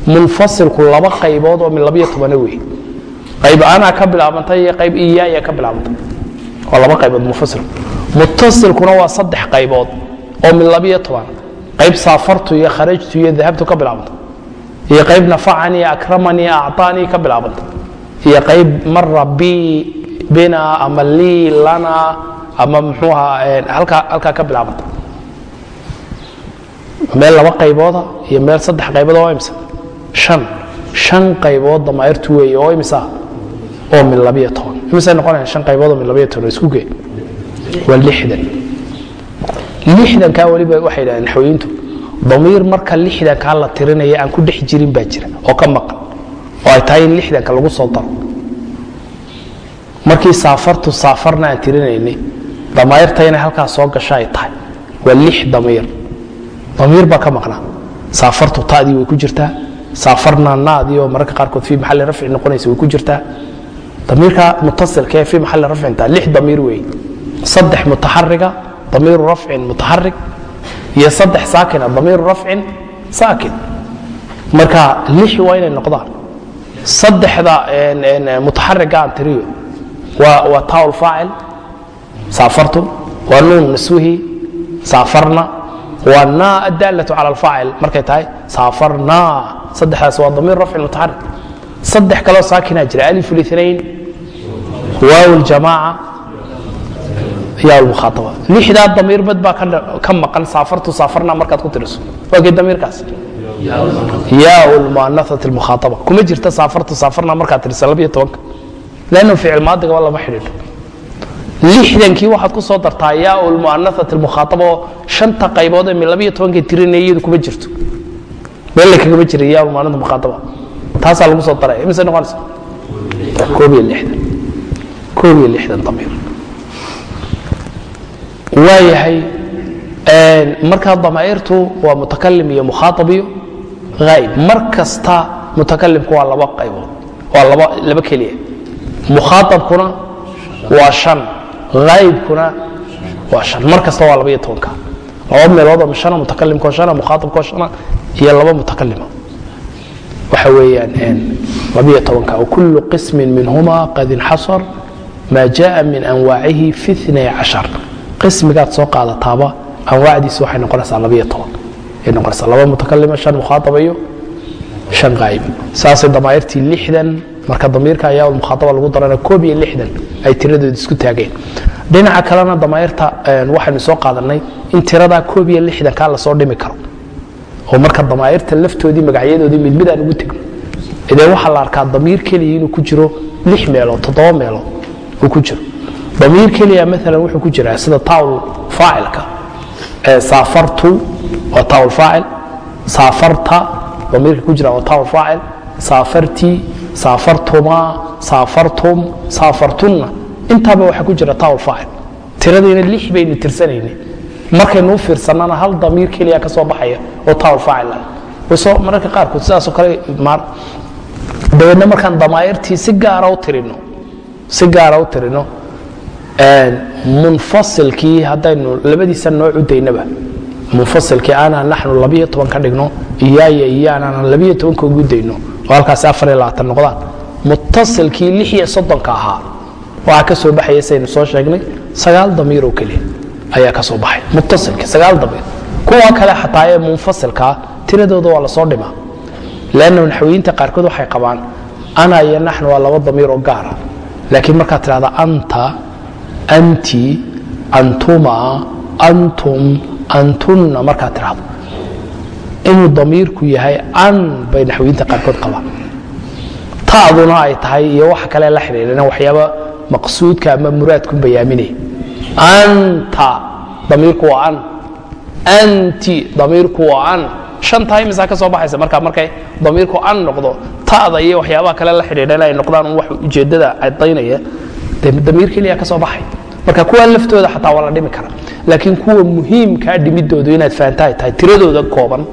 Munfasilku laba qaybood oo min labiyo tobana wey qayb anaa ka bilaabantay iyo qayb iyaaya ka bilaabantay. Waa laba qaybood munfasilku mutasilkuna waa saddex qaybood oo min labiyo toban qayb saafartu iyo kharajtu iyo dahabtu ka bilaabantay iyo qayb nafacanii akramanii acطaanii ka bilaabantay iyo qayb mara bi bina ama lii lana ama mxuuha halkaa ka bilaabantay meel laba qaybooda iyo meel saddex qaybood oo imsa. An an qaybood damaa'irtu weeye oo imisa oo min labiyo toban. Imisay noqonayaan shan qaybood oo min labiyo toban isku gee waa lixdan lixdankaa weliba waxay dhahdeen naxwooyintu damiir marka lixdankaa la tirinaya aan ku dhex jirin baa jira oo ka maqan oo ay tahay in lixdanka lagu soo daro. Markii saafartu saafarna aan tirinaynay damaa'irta inay soo gasho ay tahay waa lix damiir. Damiir baa ka maqnaa. Saafartu tadii way ku jirtaa saafarna naadii oo mararka qaarkood fii maxalli rafci noqonaysa way ku jirtaa. Damiirka mutasilka ee fii maxalli rafcinta lix damiir weeye saddex mutaxariga damiiru rafcin mutaxarig iyo saddex saakina damiiru rafcin saakin marka lix waa inay noqdaan. Saddexda mutaxariga aan tiriyo waa tawl faacil saafartu waa nuun naswihi saafarna waa na adaalatu cala alfaacil markay tahay saafarna. Saddexdaas waa damiir rafci mutaxarik saddex kaloo saakinaa jira alif linayn waaw ljamaaca yaa lmukhaataba lixdaa damiir mid baa ka maqan saafartu saafarna markaad ku tiriso. Waa kee damiirkaas? Yaa lmuanaat lmukhaaaba kuma jirta saafartu saafarna markaad tiriso labiyo tobanka. Lannu ficil maadigaba lama xidhiidho. Lixdankii waxaad ku soo dartaa yaa lmuanaat lmukhaaaba oo shanta qaybood ee labiyo tobankay tirinaya iyadu kuma jirto. Meel la kagama jira yaa lmuanat mukhaaaba taasaa lagu soo daraya imise noqonaysa? Koob iyo lixdan. Koob iyo lixdan damiir waayahay markaa damaairtu waa mutakalim iyo mukhaaab iyo aayb mar kasta mutakalimku waa laba qaybood waa laba keliya. Mukhaaabkuna waa an aayibkuna waa an mar kasta waa labaiyo tobanka. Laba meeloodoo an mutakalimko an mukhaaabko an iyo laba mutakalima waxa weeyaan labaiyo tobanka. Wakulu qismi minhuma qad inxasar ma jaءa min anwaacihi fi inay cashar qismigaad soo qaadataaba anwaacdiisi waxay noqonaysaa labiyo toban. Ay noqonaysaa laba mutakalima shan mukhaaaba iyo shan qaa'ib saasay damaa'irtii lixdan marka damiirka ayaa mukhaataba lagu darana koob iyo lixdan ay tiradood isku taageen. Dhinaca kalena damaa'irta waxaynu soo qaadanay in tiradaa koob iyo lixdankaa la soo dhimi karo. Oo marka damaa'irta laftoodii magacyadoodii mid midaan ugu tegno. Idee waxaa la arkaa damiir keliya inuu ku jiro lix meelood toddoba meelood uu ku jiro damiir keliya maalan wuxuu ku jiraa sida tawl faacilka. Saafartu waa tawl faacil saafarta damiirka ku jira waa tawl faacil saafartii saafartumaa saafartum saafartunna. Intaaba waxaa ku jira tawl faacil. Tiradiina lix baynu tirsanayna markaynu u fiirsannana hal damiir keliya ka soo baxaya oo tawl faacil ah. Mararka qaarkood sidaasoo kale dabeedna markaan damaa'irtii si gaara u tirino si gaara u tirino munfasilkii haddaynu labadiisa nooc u daynaba. Munfasilkii aanaan naxnu labiyo toban ka dhigno iyaaya iyaanaan labiyo tobanka ugu dayno oo halkaasi afar iyo labaatan noqdaan. Mutasilkii lix iyo soddonka ahaa waxaa ka soo baxaya saynu soo sheegnay sagaal damiir oo keliya ayaa ka soo baxay. Mutasilkii sagaal damiir. Kuwa kale xataa ee munfasilkaa tiradooda waa la soo dhimaa lanna naxwiyiinta qaarkood waxay qabaan ana iyo naxnu waa laba damiir oo gaara laakiin markaad tidhahda anta anti antuma antum antunna markaad tidhahdo inuu damiirku yahay an bay naxwiyiinta qaarkood qabaan ta'duna ay tahay iyo waxa kale la xidhiidhana waxyaaba maqsuudka ama muraadku bayaaminaya anta damiirku waa an. Anti damiirku waa an. Shantaa imisaa ka soo baxaysa marka markay damiirku an noqdo ta'da iyo waxyaabaha kale la xidhiidhana ay noqdaan wax ujeeddada cadaynaya damiir keliya ka soo baxay. Marka kuwa laftooda xataa waa la dhimi kara. Laakiin kuwa muhiimkaa dhimidoodu inaad fahantahay tahay tiradooda kooban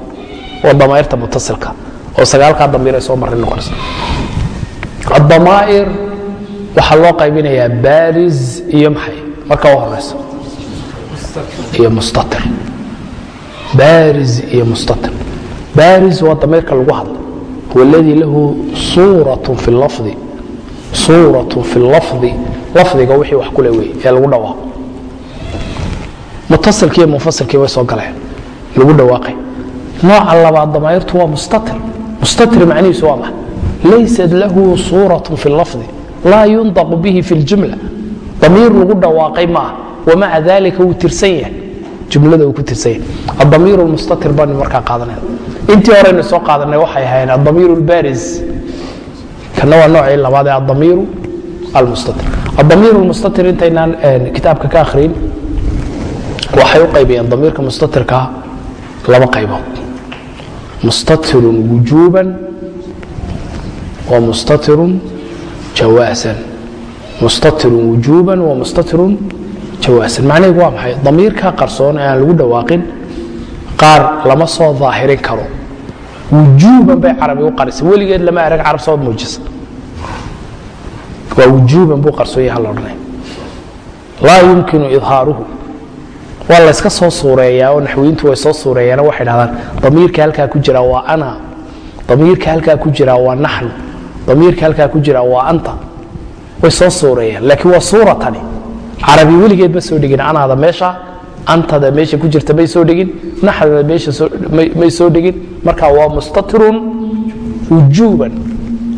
oo damaa'irta mutasilka oo sagaalkaa damiir ay soo marin noqonayso. Adamaa'ir waxaa loo qaybinayaa baariz iyo maxay? Marka u horeyso. Iyo mustatir. Baariz iyo mustatir. Baariz waa damiirka lagu hadlo. Huwa aladii lahu suuratun fi lafdi. Suuratun fi lafdi lafdiga wixii wax kule wey ee lagu dhawaaqo mutasilkii iyo munfasilkii way soo galeen. Lagu dhawaaqay. Nooca labaad damaa'irtu waa mustatir. Mustatir macnihiisu waa maxa laysat lahu suuratun fi lafdi. Laa yundaqu bihi fi ljumla damiir lagu dhawaaqay maaha wamaca dalika wuu tirsan yahay. Jumlada uu ku tirsan yahay. Adamiir lmustatir baanu markaa qaadanay. Intii horeynu soo qaadanay waxay ahayn adamiir lbaris kana waa noocii labaad ee adamiiru almustatir adamiir lmustatir intaynaan kitaabka ka akhriin waxay u qaybiyeen damiirka mustatirka laba qaybood. Mustatirun wujuuban wa mustatirun jawaasan. Mustatirun wujuuban wa mustatirun jawaasan. Macnaheedu waa maxay? Damiirka qarsoon ee aan lagu dhawaaqin qaar lama soo daahirin karo. Wujuuban bay carabi u qarisay. Weligeed lama arag carab soo muujisa waa wujuuban buu qarsoon yaha la odhanay laa yumkinu idhaaruhu. Waa layska soo suureeyaa oo naxwiyiintu way soo suureeyaano waxay dhahdaan damiirka halkaa ku jira waa ana. Damiirka halkaa ku jira waa naxnu damiirka halkaa ku jira waa anta. Way soo suureeyaan laakiin waa suuratani. Carabi weligeed ma soo dhigin anaada meesha antada meesha ku jirta may soo dhigin naxdada meesha may soo dhigin. Marka waa mustatirun wujuuban.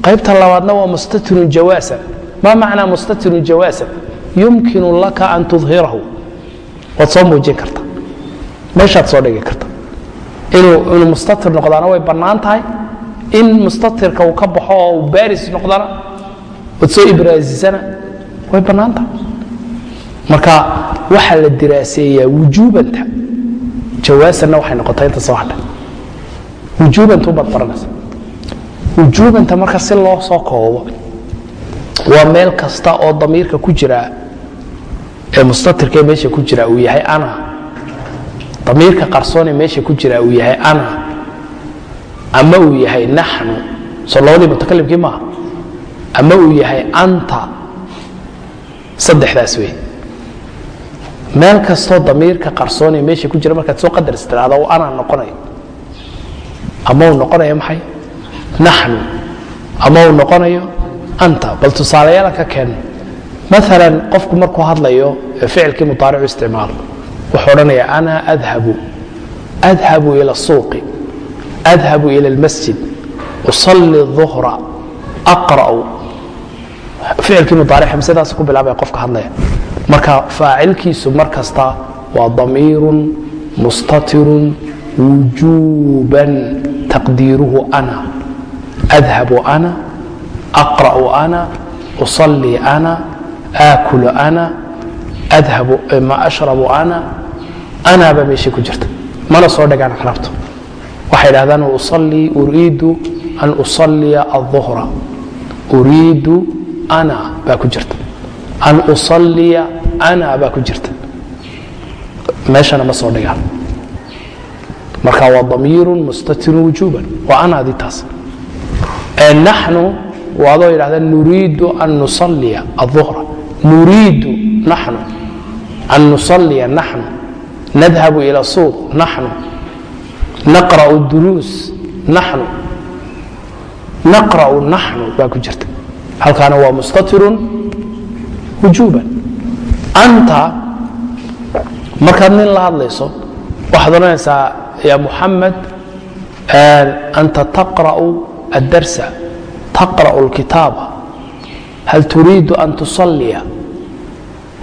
Qaybta labaadna waa mustatirun jawaasan ma macnaa mustatirun jawaasan yumkinu laka an tudhirahu. Waad soo muujin karta. Meeshaad soo dhigi karta. Inuu mustatir noqdaana way bannaan tahay. In mustatirka uu ka baxo oo uu baris noqdana ood soo ibraasisana way bannaan tahay. Marka waxaa la diraaseeyaa wujuubanta. Jawaasanna waxay noqotay inta soo hadhay. Wujuubanta ubaad baranaysa. Wujuubanta marka si loo soo koobo waa meel kasta oo damiirka ku jira ee mustatirkee meesha ku jira uu yahay ana. Damiirka qarsoone meesha ku jira uu yahay ana. Ama uu yahay naxnu soo mutakalimkii maaha ama uu yahay anta. Saddexdaas wey meel kastoo damiirka qarsoone meesha ku jira markaad soo qadaris tiraahda uu ana noqonayo ama uu noqonayo maxay? Naxnu. Ama uu noqonayo anta bal tusaalayaala ka keen. Maalan qofku markuu hadlayo ficilkii mudaaricu isticmaalo wuxuu odhanaya ana adhabu adhabu ila suuqi adhabu ila almasjid usalli duhra aqra'u. Ficilkii mudaaric hamsadaas ku bilaabaya qofka hadlaya. Marka faacilkiisu mar kasta waa damiirun mustatirun wujuban taqdiiruhu ana adhabu ana aqra'u ana usalli ana aakulu ana adhabu ma ashrabu ana anaaba meeshii ku jirta mana soo dhagaan carabtu waxay dhahdaan usalii uriidu an usalliya aلظuhra uriidu ana baa ku jirta an usalliya ana baa ku jirta meeshana ma soo dhigaan marka waa damiiru mustatirun wujuban waa anaadii taas naxnu waadoo yidhahda nuriidu an nusalliya aلظuhra nuriidu naxnu. An nusalliya naxnu. Nadhabu ila suuq. Naxnu. Naqra'u duruus. Naxnu. Naqra'u naxnu. Baa ku jirta. Halkaana waa mustatirun wujuban anta markaad nin la hadlayso waxaad odhanaysaa ya muxamed anta taqra'u addarsa taqra'u اlkitaaba hal turiidu an tusalliya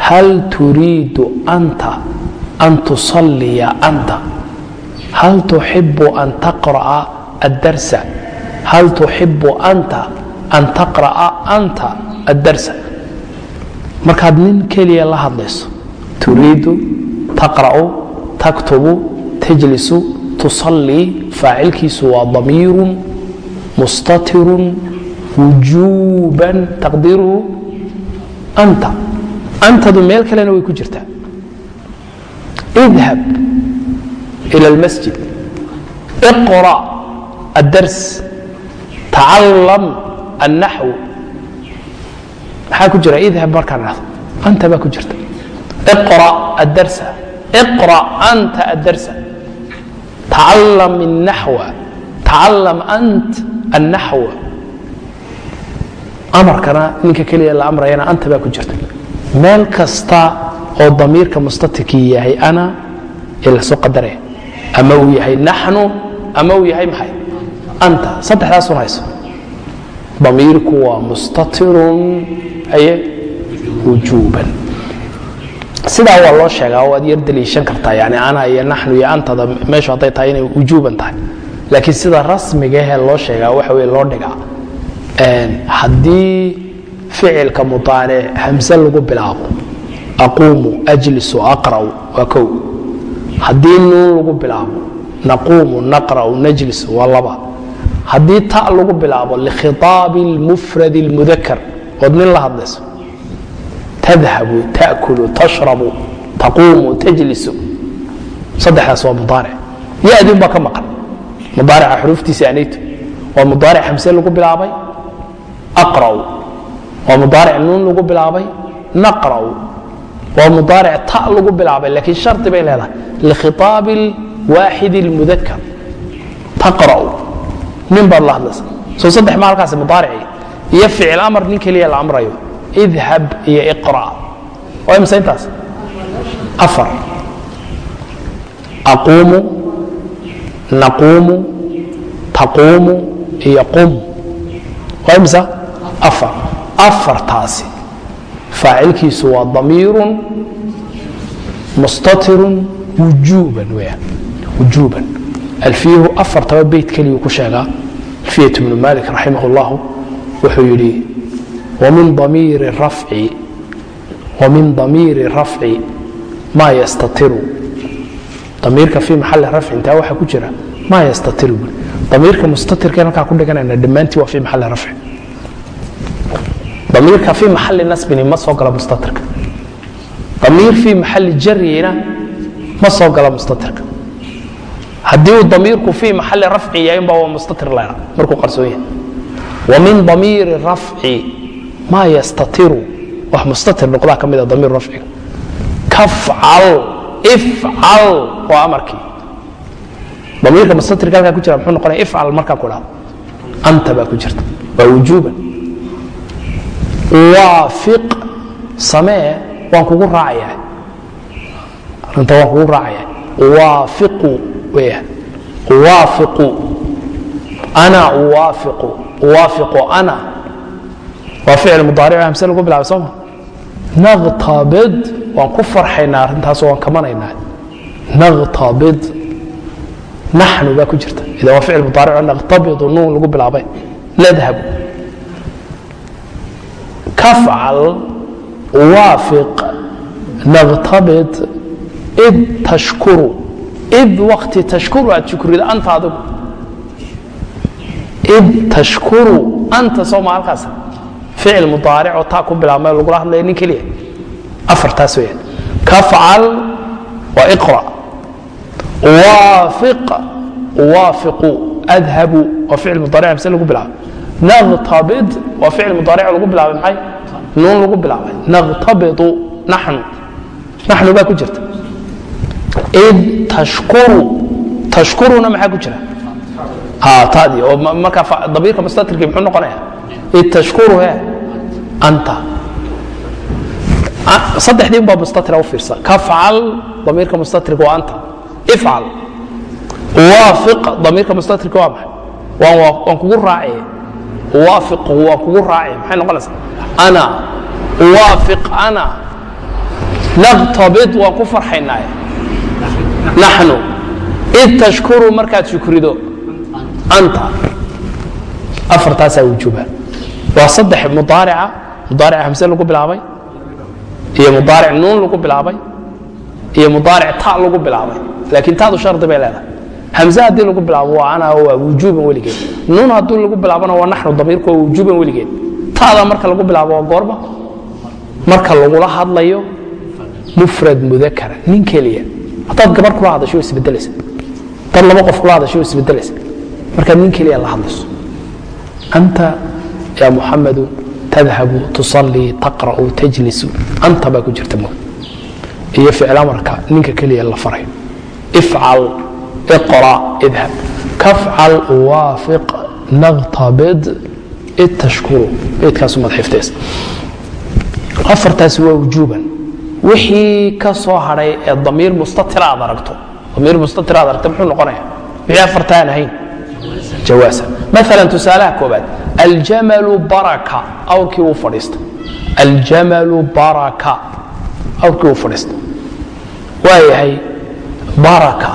hal turiidu anta an tusalliya anta hal tuxibu an taqra'a addarsa hal tuxibu anta an taqra'a anta addarsa markaad nin keliya la hadlayso turiidu taqra'u taktubu tajlisu tusallii faacilkiisu waa damiirun mustatirun wujuban taqdiiruhu anta. Antadu meel kalena way ku jirtaa. Idhab ila almasjid. Iqra addars. Tacallam annaxw maxaa ku jira? Idhab markaan dhahdo anta baa ku jirta. Iqra addarsa. Iqra anta addarsa. Tacallam الnaxwa tacallam ant annaxwa amarkana ninka keliya la amrayana anta baa ku jirta. Meel kasta oo damiirka mustatirkii yahay ana ee la soo qadaraya ama uu yahay naxnu ama uu yahay maxay? Anta. Saddexdaasun hayso. Damiirku waa mustatirun aye wujuuban. Sidaa waa loo sheegaa waad yar daliishan kartaa yani ana iyo naxnu iyo antada meeshu hadday tahay inay wujuuban tahay. Laakiin sida rasmigahee loo sheegaa waxa weye loo dhigaa haddii ficilka muaanee hamse lagu bilaabo aquumu ajlisu aqra'u waa kow. Haddii nuun lagu bilaabo naquumu naqra'u najlisu waa laba. Haddii ta lagu bilaabo likhiaabi lmufrad lmudakar ood nin la hadlayso? Tadhabu takulu tashrabu taquumu tajlisu. Saddexdaas waa mudaaric yadin baa ka maqan. Mudaarica xuruuftiisa anayto waa mudaaric hamse lagu bilaabay? Aqra'u waa mudaaric nuun lagu bilaabay naqra'u waa mudaaric ta lagu bilaabay laakiin shardi bay leedahay likhitaabi اlwaaxid اlmudakar taqra'u nin baad la hadlaysa soo saddex ma halkaasi mudaarici iyo ficil amar nin keliya la amrayo idhab iyo iqra waa imse intaas afar aquumu naquumu taquumu iyo qum waa imse aartaasi faacilkiisu waa damiiru mustatiru wujuuban alfiyuhu afartaba beyt keliyu ku sheegaa. Alfiyat bnu malik raximah اllah wuxuu yidhi wamin damiiri rafci maa yastatiru. Damiirka fii maxali rafci intaa waxaa ku jira maa yastatiru. Damiirka mustatirka halkaa ku dheganaynaa dhammaantii waa fii maxali rafci damiirka fii maxali nasbini ma soo gala mustatirka. Damiir fii maxali jarina ma soo gala mustatirka. Haddii uu damiirku fii maxali rafci yahaynba waa mustatir lena markuu qarsoon yahay. Wa min damiiri rafci maa yastatiru. Wax mustatir noqdaa ka mida damiir rafciga kafcal ifcal waa amarkii. Damiirka mustatirka halkaa ku jira muxuu noqonaya ifcal markaa ku dhahdo anta baa ku jirta. Waa wujuuban waafiq. Samee waan kugu raacayaa arinta waan kugu raacaya. Waafiqu weya waafiqu. Ana uwaafiqu uwaafiqu ana. Waa ficil mudaaric hamse lagu bilaabay sooma naqtabid. Waan ku farxaynaa arrintaas waan kamanaynaa. Naqtabid. Naxnu baa ku jirta. Ida waa ficil mudaaric naqtabidu nuun lagu bilaabay. Nadhabu kafcal waafiq naqtabid id tashkuru id wakti tashkuru aad shukrido anta adigu id tashkuru anta sooma halkaas ficil mudaaric oo taa ku bilaabmay lagula hadlaya nin keliya afartaas weeyaan kafcal waa iqra waafiq waafiqu adhabu waa ficil mudaaric mise lagu bilaabay naqtabid waa ficil mudaaric lagu bilaabay maxay nuun lagu bilaabay. naqtabidu naxnu naxnu baa ku jirta. id tashkuru tashkuruna maxaa ku jira ha taadii oo markaa dabiirka mustatirkii muxuu noqonaya id tashkuru he anta saddexdii baa mustatira u fiirsa kafcal damiirka mustatirka waa anta ifcal waafiq damiirka mustatirka waa maxay waan kugu raaciye waafiqu waan kugu raaciye maxay noqonaysaa? Ana waafiq ana. Naqtabid waan ku farxaynaaye naxnu id tashkuru markaad shukrido anta. Afartaasaa wujuuba waa saddex mudaarica mudaaric hamse lagu bilaabay iyo mudaaric nuun lagu bilaabay iyo mudaaric ta lagu bilaabay. Laakiin taadu shardi bay leedahay hamse haddii lagu bilaabo waa ana waa wujuuban weligeed. Nuun haddii lagu bilaabona waa naxnu damiirku waa wujuuban weligeed. Taada marka lagu bilaabo waa goorma. Marka lagula hadlayo mufrad mudakara nin keliya. Haddaad gabar kula hadasho waa isbedelaysa dad laba qof kula hadasho waa isbedelaysa markaad nin keliya la hadlayso anta ya muxamadu tadhabu tusalii taqra'u tajlisu. Anta baa ku jirta mo. Iyo ficil amarka ninka keliya la farayo ifcal iqra idhab kafcal waafiq naqtabid id tashkuru beydkaasu madxiftees afartaasi waa wujuuban wixii ka soo hadhay ee damiir mustatira aad aragto damiir mustatira aad aragto muxuu noqonaya wixii afarta aan ahayn jawaasa maala tusaalaha koobaad aljamalu baraka awrkii wuu fadhiista aljamalu baraka awrkii wuu fadhiista waayahay baraka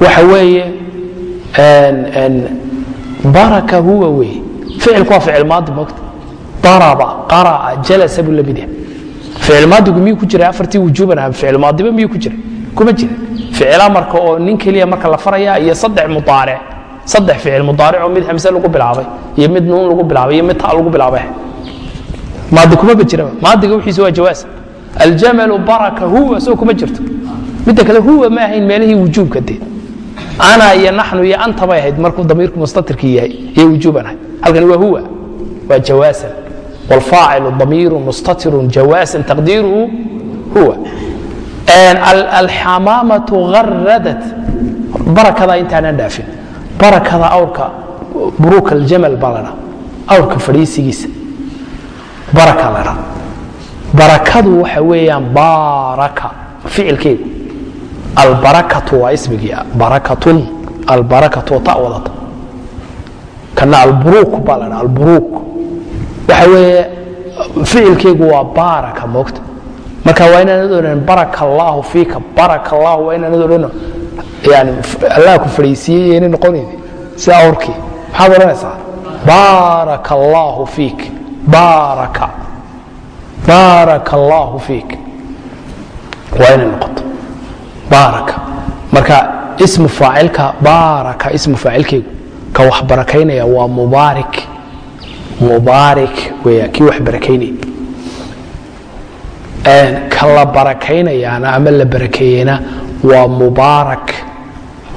waxa weeye baraka huwa weeye. Ficilku waa ficil maadi mogta daraba qara'a jalasa buu la mid yahay. Ficil maadigu miyuu ku jira afartii wujuuban aha ficil maadiba miyuu ku jira kuma jira ficil amarka oo nin keliya marka la faraya iyo saddex mudaaric saddex ficil mudaaric oo mid hamse lagu bilaabay iyo mid nuun lagu bilaabay iyo mid ta lagu bilaabay. Maadi kumaba jiraba maadiga wixiisa waa jawaas. Aljamalu baraka huwa soo kuma jirto. Midda kale huwa ma ahayn meelihii wujuubka dee ana iyo naxnu iyo anta ahayd markuu damiirku mustatirkii yahay iyo wujuuban halkani waa huwa waa jawaasan wاlfaacilu damiiru mustatiru jawaasan taqdiiruhu huwa alxamaamatu haradat barakadaa intaanan dhaafin barakada awrka buruuka aljamal baa ladha awrka fadhiisigiisa baraka ladha barakadu waxa weeyaan baaraka ficilkeegu albarakatu waa ismigii barakatun albarakatu ta wadata. Kana alburuuk baa la dhaa alburuuk. Waxa weeye ficilkeygu waa baaraka moogta. Marka waa inaanad odhan baraka allaahu fiika baraka allahu waa inaanad odhan yani allah ku fadhiisiiyey inay noqonaydi sida awrkii maxaad odhanaysaa? Baaraka allaahu fiik baaraka. Baaraka allaahu fiik. Waa inay noqoto baaraka marka ismu faacilka baaraka ismu faacilkeygu ka wax waa mubaarik. Mubaarik weya kii wax ka la barakaynayaana ama la barakeeyena waa mubaarak.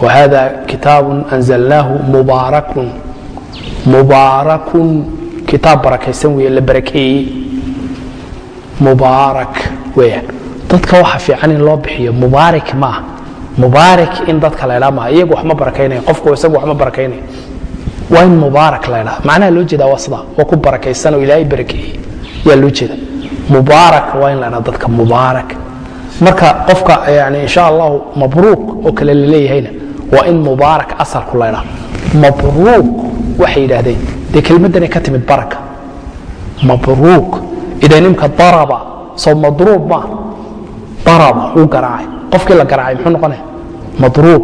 Wahada kitaabu anzalnaahu mubaarakun. Mubaarakun kitaab barakaysan weeye la barakeeyey. Mubaarak weeyaan dadka waxa fiican in loo bixiyo mubaarik maaha. Mubaarik in dadka la ydhaa maaha. Iyagu wax ma barakaynaya qofku isagu wax ma barakaynaya waa in mubaarak la ydhaa macnaha loo jeedaa waa sidaa. Waa ku barakaysan oo ilaahay barakeeyey. Yaa loo jeeda mubaarak waa in la ydhaa dadka mubaarak. Marka qofka yani insha allahu mabruuk oo kale la leeyahayna waa in mubaarak asalku la ydhaa mabruuk waxay yidhaahdeen. Dee kelmaddanay ka timid baraka. Mabruuk. Idan imka daraba soo madruub ma daraba uu garaacay. Qofkii la garaacay muxuu noqonaya madruub.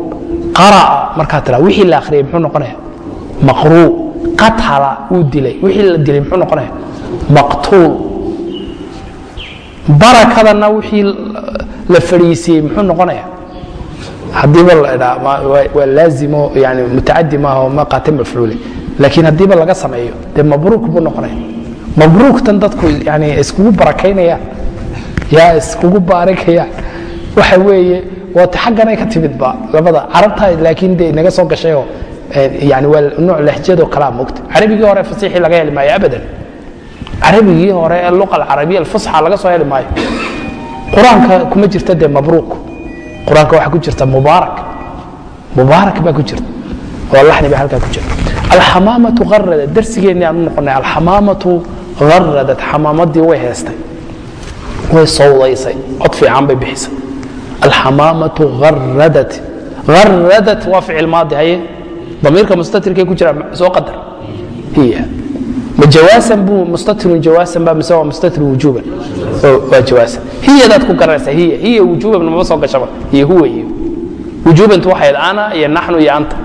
Qara'a markaa tiraa wixii la akhriyay muxuu noqonaya maqruu qatala wuu dilay. Wixii la dilay muxuu noqonaya maqtuul. Barakadana wixii la fadhiisiiyey muxuu noqonaya hadiiba la dhaa waa laazimo yani mutacadi maaha oo ma qaate mafcuule laakiin haddiiba laga sameeyo dee mabruuk buu noqonaya mabruuktan dadku yani iskugu barakaynayaan yaa iskugu baarikayaan waxa weeye waata xagganay ka timidba labada carabta laakiin de inaga soo gashayoo yani waa nooc lehjadoo kalaa mogta carabigii hore fasiixii laga heli maayo abadan. Carabigii hore ee luqa alcarabiya alfusxa laga soo heli maayo. Qur'aanka kuma jirta dee mabruuk qur'aanka waxaa ku jirta mubaarak. Mubaarak baa ku jirta. Oo laxni baa halkaa ku jirta. Alxamaamatu harada darsigeenni aan u noqonay alxamaamatu haradat xamaamadii way heestay way sawdaysay cod fiican bay bixisay. Alxamaamatu haradat haradat waa ficil maadi haye. Damiirka mustatirkee ku jira soo qadar? Hiya. Ma jawaasan buu mustatirun jawaasan ba mise waa mustatir wujuuban? Waa jawaasan. Hiyadaad ku garanaysaa hiya hiya wujuuban mama soo gashaba. Iyo huwa iyo wujuubantu waxay ana iyo naxnu iyo anta.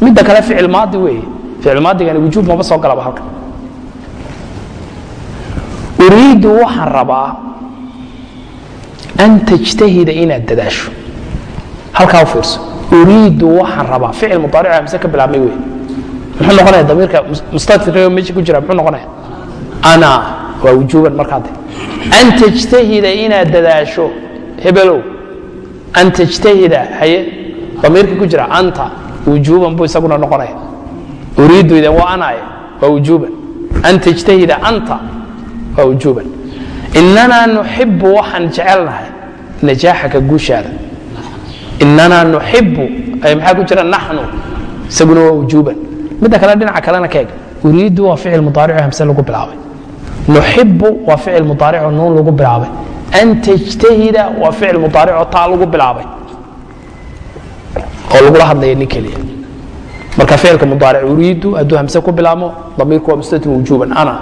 Midda kale ficil maadi weeye. Ficil maadigani wujuub mama soo galaba halkan. Uriidu waxaan rabaa an tajtahida inaad dadaasho. Halkaa u fiirso. Uriidu waxaan rabaa ficil mudaarica mise ka bilaabmay wey muxuu noqonaya damiirka mustatir meesha ku jira muxuu noqonaya ana waa wujuuban markaade an tajtahida inaad dadaasho hebelow an tajtahida haye damiirka ku jira anta wujuuban buu isaguna noqonaya uriidu idan waa anaye waa wujuuban. An tajtahida anta waa wujuuban inanaa nuxibu waxaan jecelnahay najaaxaka guushaada. Inanaa nuxibu maxaa ku jira? Naxnu isaguna waa wujuuban. Midda kale dhinaca kalena keeg. Uriidu waa ficil mudaarico hamse lagu bilaabay. Nuxibu waa ficil mudaarico nuun lagu bilaabay. An tajtahida waa ficil mudaarico taa lagu bilaabay. Oo lagula hadlaya nin keliya. Marka ficilka mudaaric uriidu hadduu hamse ku bilaabmo damiirku waa mustatir wujuuban. Ana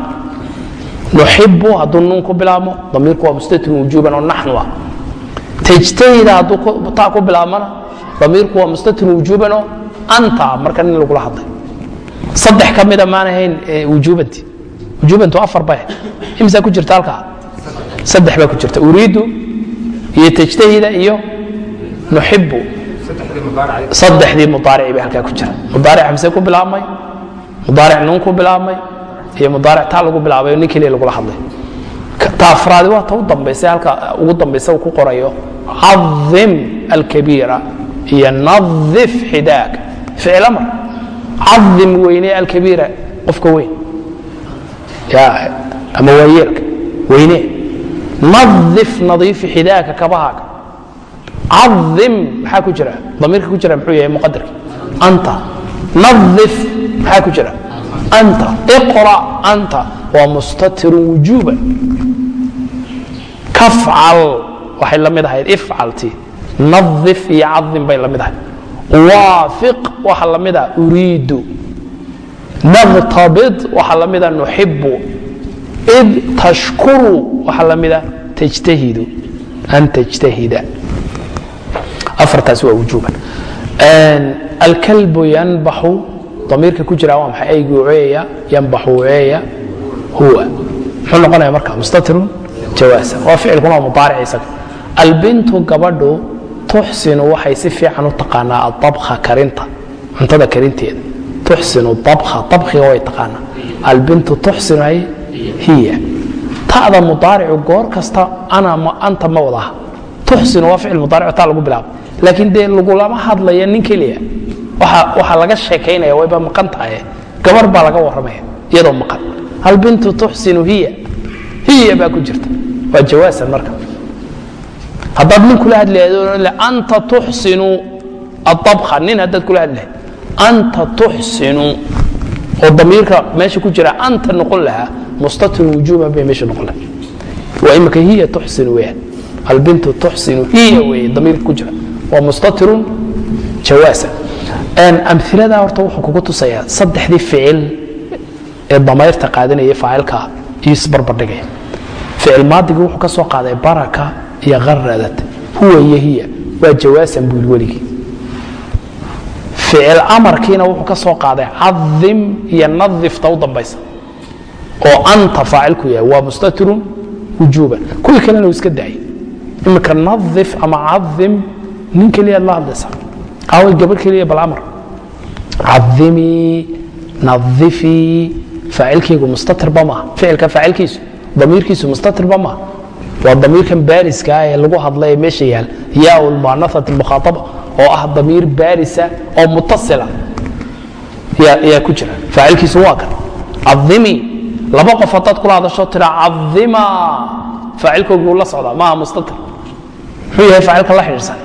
nuxibu hadduu nuun ku bilaabmo damiirku waa mustatir wujuuban oo naxnu ah. Tajtahida hadduu taa ku bilaabmana damiirku waa mustatir wujuuban oo anta marka nin lagula hadlay. Saddex ka mida maan ahayn wujuubanti. Wujuubantu afar bay. Imsaa ku jirta halkaa? Saddex baa ku jirta. Uriidu iyo tajtahida iyo nuxibu saddexdii mudaarici bay halkaa ku jira mudaaric hamse ku bilaabmay? Mudaaric nuun ku bilaabmay iyo mudaaric taa lagu bilaabay nin keliya lagula hadlay. Ta afraadi waa ta u dambaysa halka ugu dambaysa uu ku qorayo. Cadim alkabiira iyo nadif xidaak ficil amar. Cadim weyne alkabiira qofka weyn. Ama waayeelka weyne. Nadif nadiifi xidaaka kabahaaga cadim maxaa ku jira? Damiirka ku jira muxuu yahay muqadarki anta. Nadif maxaa ku jira anta iqra anta waa mustatirun wujuuban kafcal waxay la mid ahayd ifcalti nadif iyo cadim bay la mid ahayd waafiq waxa la mid ah uriidu naqtabid waxa la mid ah nuxibu id tashkuru waxa la mid ah tajtahidu an tajtahida afartaas waa wujuuban alkalbu yanbaxu damiirka ku jira waa maxay? Aygu uceeya yanbaxu uceeya huwa. Muxuu noqonaya marka mustatirun jawaasa. Waa ficilkuna waa mudaaric isaga. Albintu gabadhu tuxsinu waxay si fiican u taqaanaa adabkha karinta cuntada karinteeda. Tuxsinu abka abkiga way taqaana albintu tuxsinu ay hiya. Ta'da mudaaricu goor kasta anta ma wadaha tuxsinu waa ficil mudaaric ta lagu bilaabo laakiin dee lagulama hadlaya nin keliya. Waxaa laga sheekaynaya wayba maqan tahay. Gabar baa laga warramaya iyadoo maqan. Albintu tuxsinu hiya? Hiya baa ku jirta. Waa jawaasan marka. Haddaad nin kula hadlayd anta tuxsinu aabka nin haddaad kula hadlahay anta tuxsinu. Oo damiirka meesha ku jira anta noqon lahaa mustatir wujuuban bay meesha noqon lahaa. Waa imika hiya tuxsinu weeyaan albintu tuxsinu hiya weeye damiirka ku jira waa mustatirun jawaasan amilada horta wuxuu kugu tusayaa saddexdii ficil ee damayrta qaadanaya faacilka iyo isbarbardhigaya ficil maadigii wuxuu ka soo qaaday baraka iyo kharadad huwa iyo hiya. Waa jawaasan buu weligii. Ficil amarkiina wuxuu ka soo qaaday cadim iyo nadifta u dambaysa. Oo anta faacilku yahay waa mustatirun wujuuban. Kuwii kalena uu iska daayay. Imika nadif ama cadim nin keliyaad la hadlaysaa aaway gabar keliya bal amar. Cadimii nadifii faacilkaygu mustatirba maaha ficilka faacilkiisu damiirkiisu mustatirba maaha waa damiirkan baariska ee lagu hadla ee meesha yaal yaa lmuanaat mukhaaaba oo ah damiir baarisa oo mutasila. Yaa ku jira faacilkiisu waa kan. Cadimii laba qof haddaad kula hadasho tira cadima faacilkoogu la socdaa maaha mustatir. Muxuu yahay faacilka la xidhiirsan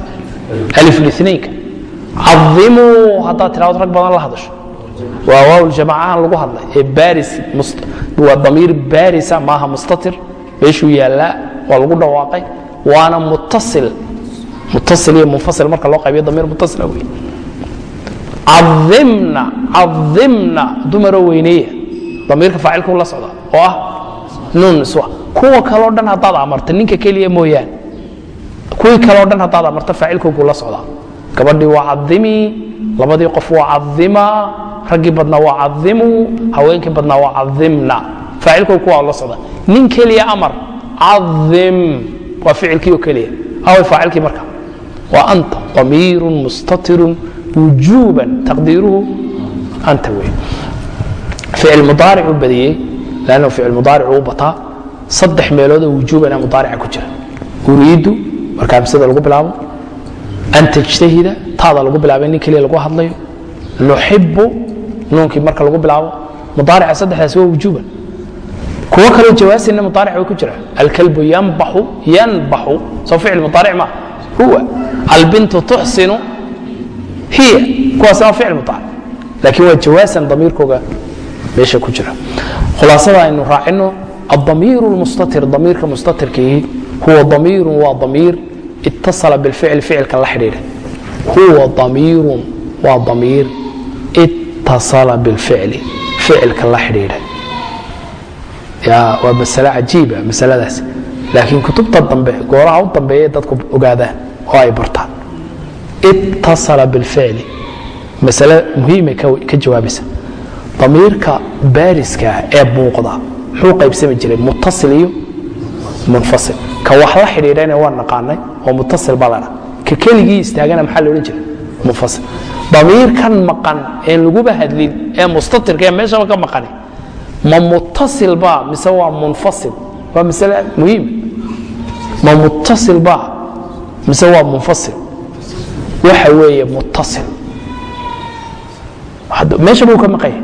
alif linaynka cadimuu haddaad tiraado rag badan la hadasho waa waawl jamaacahan lagu hadlay ee baris waa damiir baarisa maaha mustatir meeshuu yaallaa waa lagu dhawaaqay waana muttasil muttasil iyo munfasil marka loo qaybiyo damiir muttasila wey cadimna cadimna dumaro weyneeya damiirka faacilku la socda oo ah nuun iswa kuwa kaloo dhan haddaad amarta ninka keliya mooyaane kuwii kaloo dhan haddaad amarta faacilkoogu la socdaa. Gabadhii waa cadimii labadii qof waa cadimaa raggii badnaa waa cadimuu haweenkii badnaa waa cadimna faacilkoogu kuwaa la socda nin keliya amar cadim waa ficilkii oo keliya. Away faacilkii marka. Waa anta damiirun mustatirun wujuuban taqdiiruhu anta wey ficil mudaaric u badiyey lannu ficil mudaaric u bataa saddex meeloodoo wujuubana mudaarica ku jira. Uriidu marka amsada lagu bilaabo an tajtahida taada lagu bilaabay nin keliya lagu hadlayo nuxibu nuunkii marka lagu bilaabo mudaarica saddexdaas waa wujuuban kuwo kaloo jawaasina mudaaric way ku jira alkalbu yanbaxu yanbaxu soo ficil mudaaric ma huwa albintu tuxsinu hiya kuwaas waa ficil mudaaric laakiin waa jawaasan damiirkooga meesha ku jira khulaasada aynu raacino الضمير المستتر ضميرka مستترkii huwa damiirun waa damiir ittasala bilficl ficilka la xidhiidha. Huwa damiirun waa damiir ittasala bilficli ficilka la xidhiidha. Waa masale cajiiba ah, masaladaas. Laakiin kutubta dambe gooraha u dambeeya dadku ogaadaan oo ay bartaan. Ittasala bilficli masale muhiimay ka jawaabaysa damiirka baariska ah ee muuqda muxuu qaybsami jiray? Muttasil iyo munfasil ka wax la xidhiidhayna waa naqaanay oo muttasil baa ka keligii istaagana maxaa la odhan jiray? Munfasil damiirkan maqan een laguba hadlin ee mustatirka ee meeshaba ka maqani ma muttasil baa mise waa munfasil? Waa masale muhiim. Ma muttasil baa mise waa munfasil? Waxa weeye muttasil. Meesha buu ka maqanya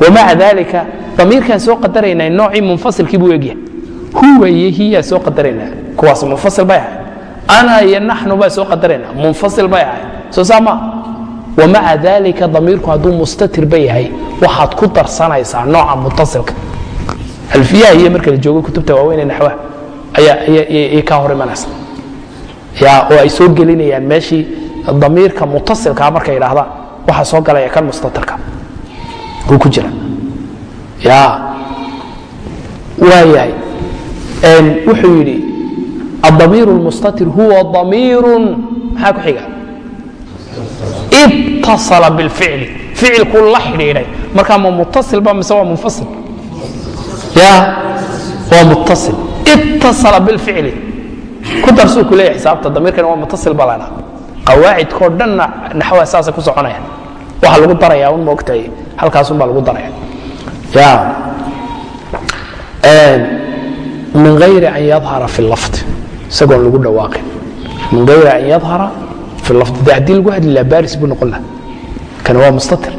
wmaca dalika damiirkaan soo qadaraynaa noocii munfasilkii buu egyahay huwa iyo kuwaas munfasil bay ahayd ana iyo naxnu baa soo qadaraynaa munfasil bay ahayd soo saa maa wamaca dalika damiirku hadduu mustatir ba yahay waxaad ku darsanaysaa nooca mutasilka. Alfiyaha iyo marka la joogo kutubta waaweyn ee naxwaha ayaa kaa hor imanaysa ya oo ay soo gelinayaan meeshii damiirka mutasilkaa markay idhaahdaan waxaa soo galaya kan mustatirka. Uu ku jira. Ya waayahay wuxuu yidhi adamiir mustatir huwa damiiru maxaa ku xiga? Ittaala bificli ficilku la xidhiidhay. Markaa ma mutasilba mise waa munfasil? Ya waa muttasil. Ittaala bilficli. Ku darsuu ku leeyahay xisaabta damiirkani waa muttasil ba laydhaa qawaacidkoo dhanna naxwaha saasa ku soconaya waxaa lagu darayaa un maogtahay halkaasun baa lagu daraya ya min ayri an yadhara fi lafdi isagoon lagu dhawaaqin. Min ayri an yadhara fi lafdi haddii lagu hadli laha baris buu noqon laha kan waa mustatir.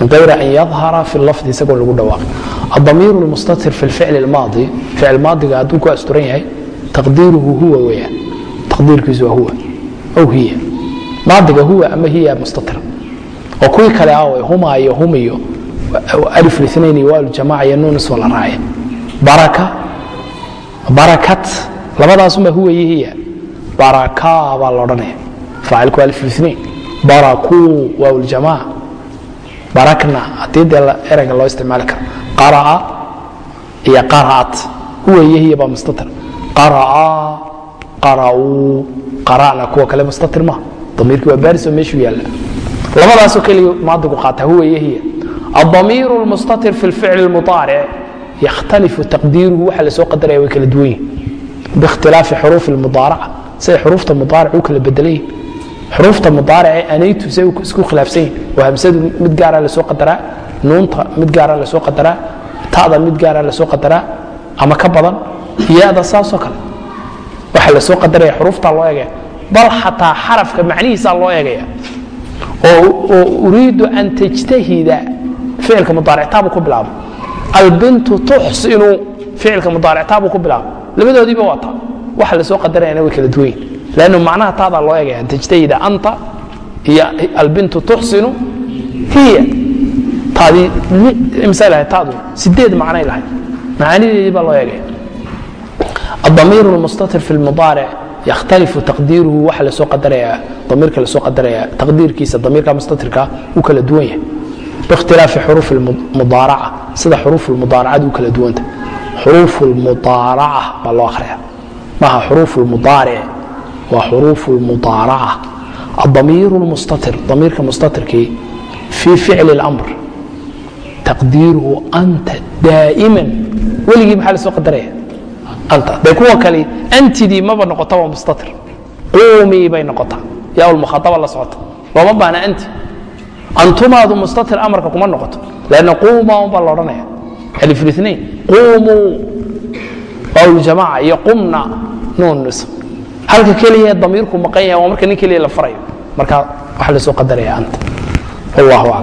Min ayri an yadhara fi lafdi isagoon lagu dhawaaqin. Adamiiru lmustatir fi lficli lmaadi ficil maadiga hadduu ku asturan yahay taqdiiruhu huwa weyaan taqdiirkiisu waa huwa. Ow hiya. Maadiga huwa ama hiya mustatir. Oo kuwii kale ah huma iyo hum alif lithnayn iyo waaljamaaca iyo nuunis waa baraka barakat labadaasuma huwayihiya barakaa baa laodhanaya faacilku waa alfinain barakuu waa uljama barakna haddii dee erayga loo isticmaali karo. Qaraa iyo qara'at. Huwayihiya baa mustatir. Qaraa qara'uu qara'na kuwa kale mustatir maaha damiirkii waa baaris oo meeshuu yaalla labadaasoo keliya maadigu qaata huwayihiya adamiiru lmustatir fi lficli lmuaaric yakhtalifu taqdiiruhu waxa la soo qadaraya way kala duwan yihiin biikhtilaafi xuruufi lmudaaraca siday xuruufta mudaaric u kala bedelan yihiin xuruufta mudaaricee anaytu say isku khilaafsan yihiin oo hamsadu mid gaara la soo qadaraa nuunta mid gaara la soo qadaraa ta'da mid gaara la soo qadaraa ama ka badan yada saasoo kale waxa la soo qadaraya xuruuftaa loo eegaya bal xataa xarafka macnihiisaa loo eegaya oo uriidu an tajtahida ficilka mudaarictaabu ku bilaaba albintu tuxsinu ficilka mudaarictaabuu ku bilaabo labadoodiiba waa ta waxa lasoo qadarayana way kala duwan yihin lannu macnaha taadaa loo eegaya an tajtahida anta iyo albintu tuxsinu hiya taadii imse lahayd taadu sideed macnay lahayd macaanideedii baa loo eegaya الضمير المستتر في المضارع يختلف تقديره waxa lasoo qadaraya damiirka lasoo qadaraya taqdiirkiisa damiirka mustatirka uu kala duwan yahay bikhtilaafi xuruuf mudaaraca sida xuruuf mudaaracadu kala duwanta xuruuf mudaaraca baa loo akhriya maha xuruuf mudaaric waa xuruuf mudaaraca adamiir mustatir damiirka mustatirkii fii ficli اlmr taqdiiruhu anta daa'iman weligii maxaa la soo qadaraya anta dee kuwa kale antidii maba noqota waa mustatir quumii bay noqotaa yaa lmukhaaba la socota looma baana anti antumaadu mustatir amarka kuma noqoto lanna quuma un baa loodhanaya alif linain qumuu wawljamaaca iyo qumna nuun nisa halka keliya damiirku maqan yahay waa marka nin keliya la farayo. Marka waxa la soo qadaraya anta. Wallahu aclam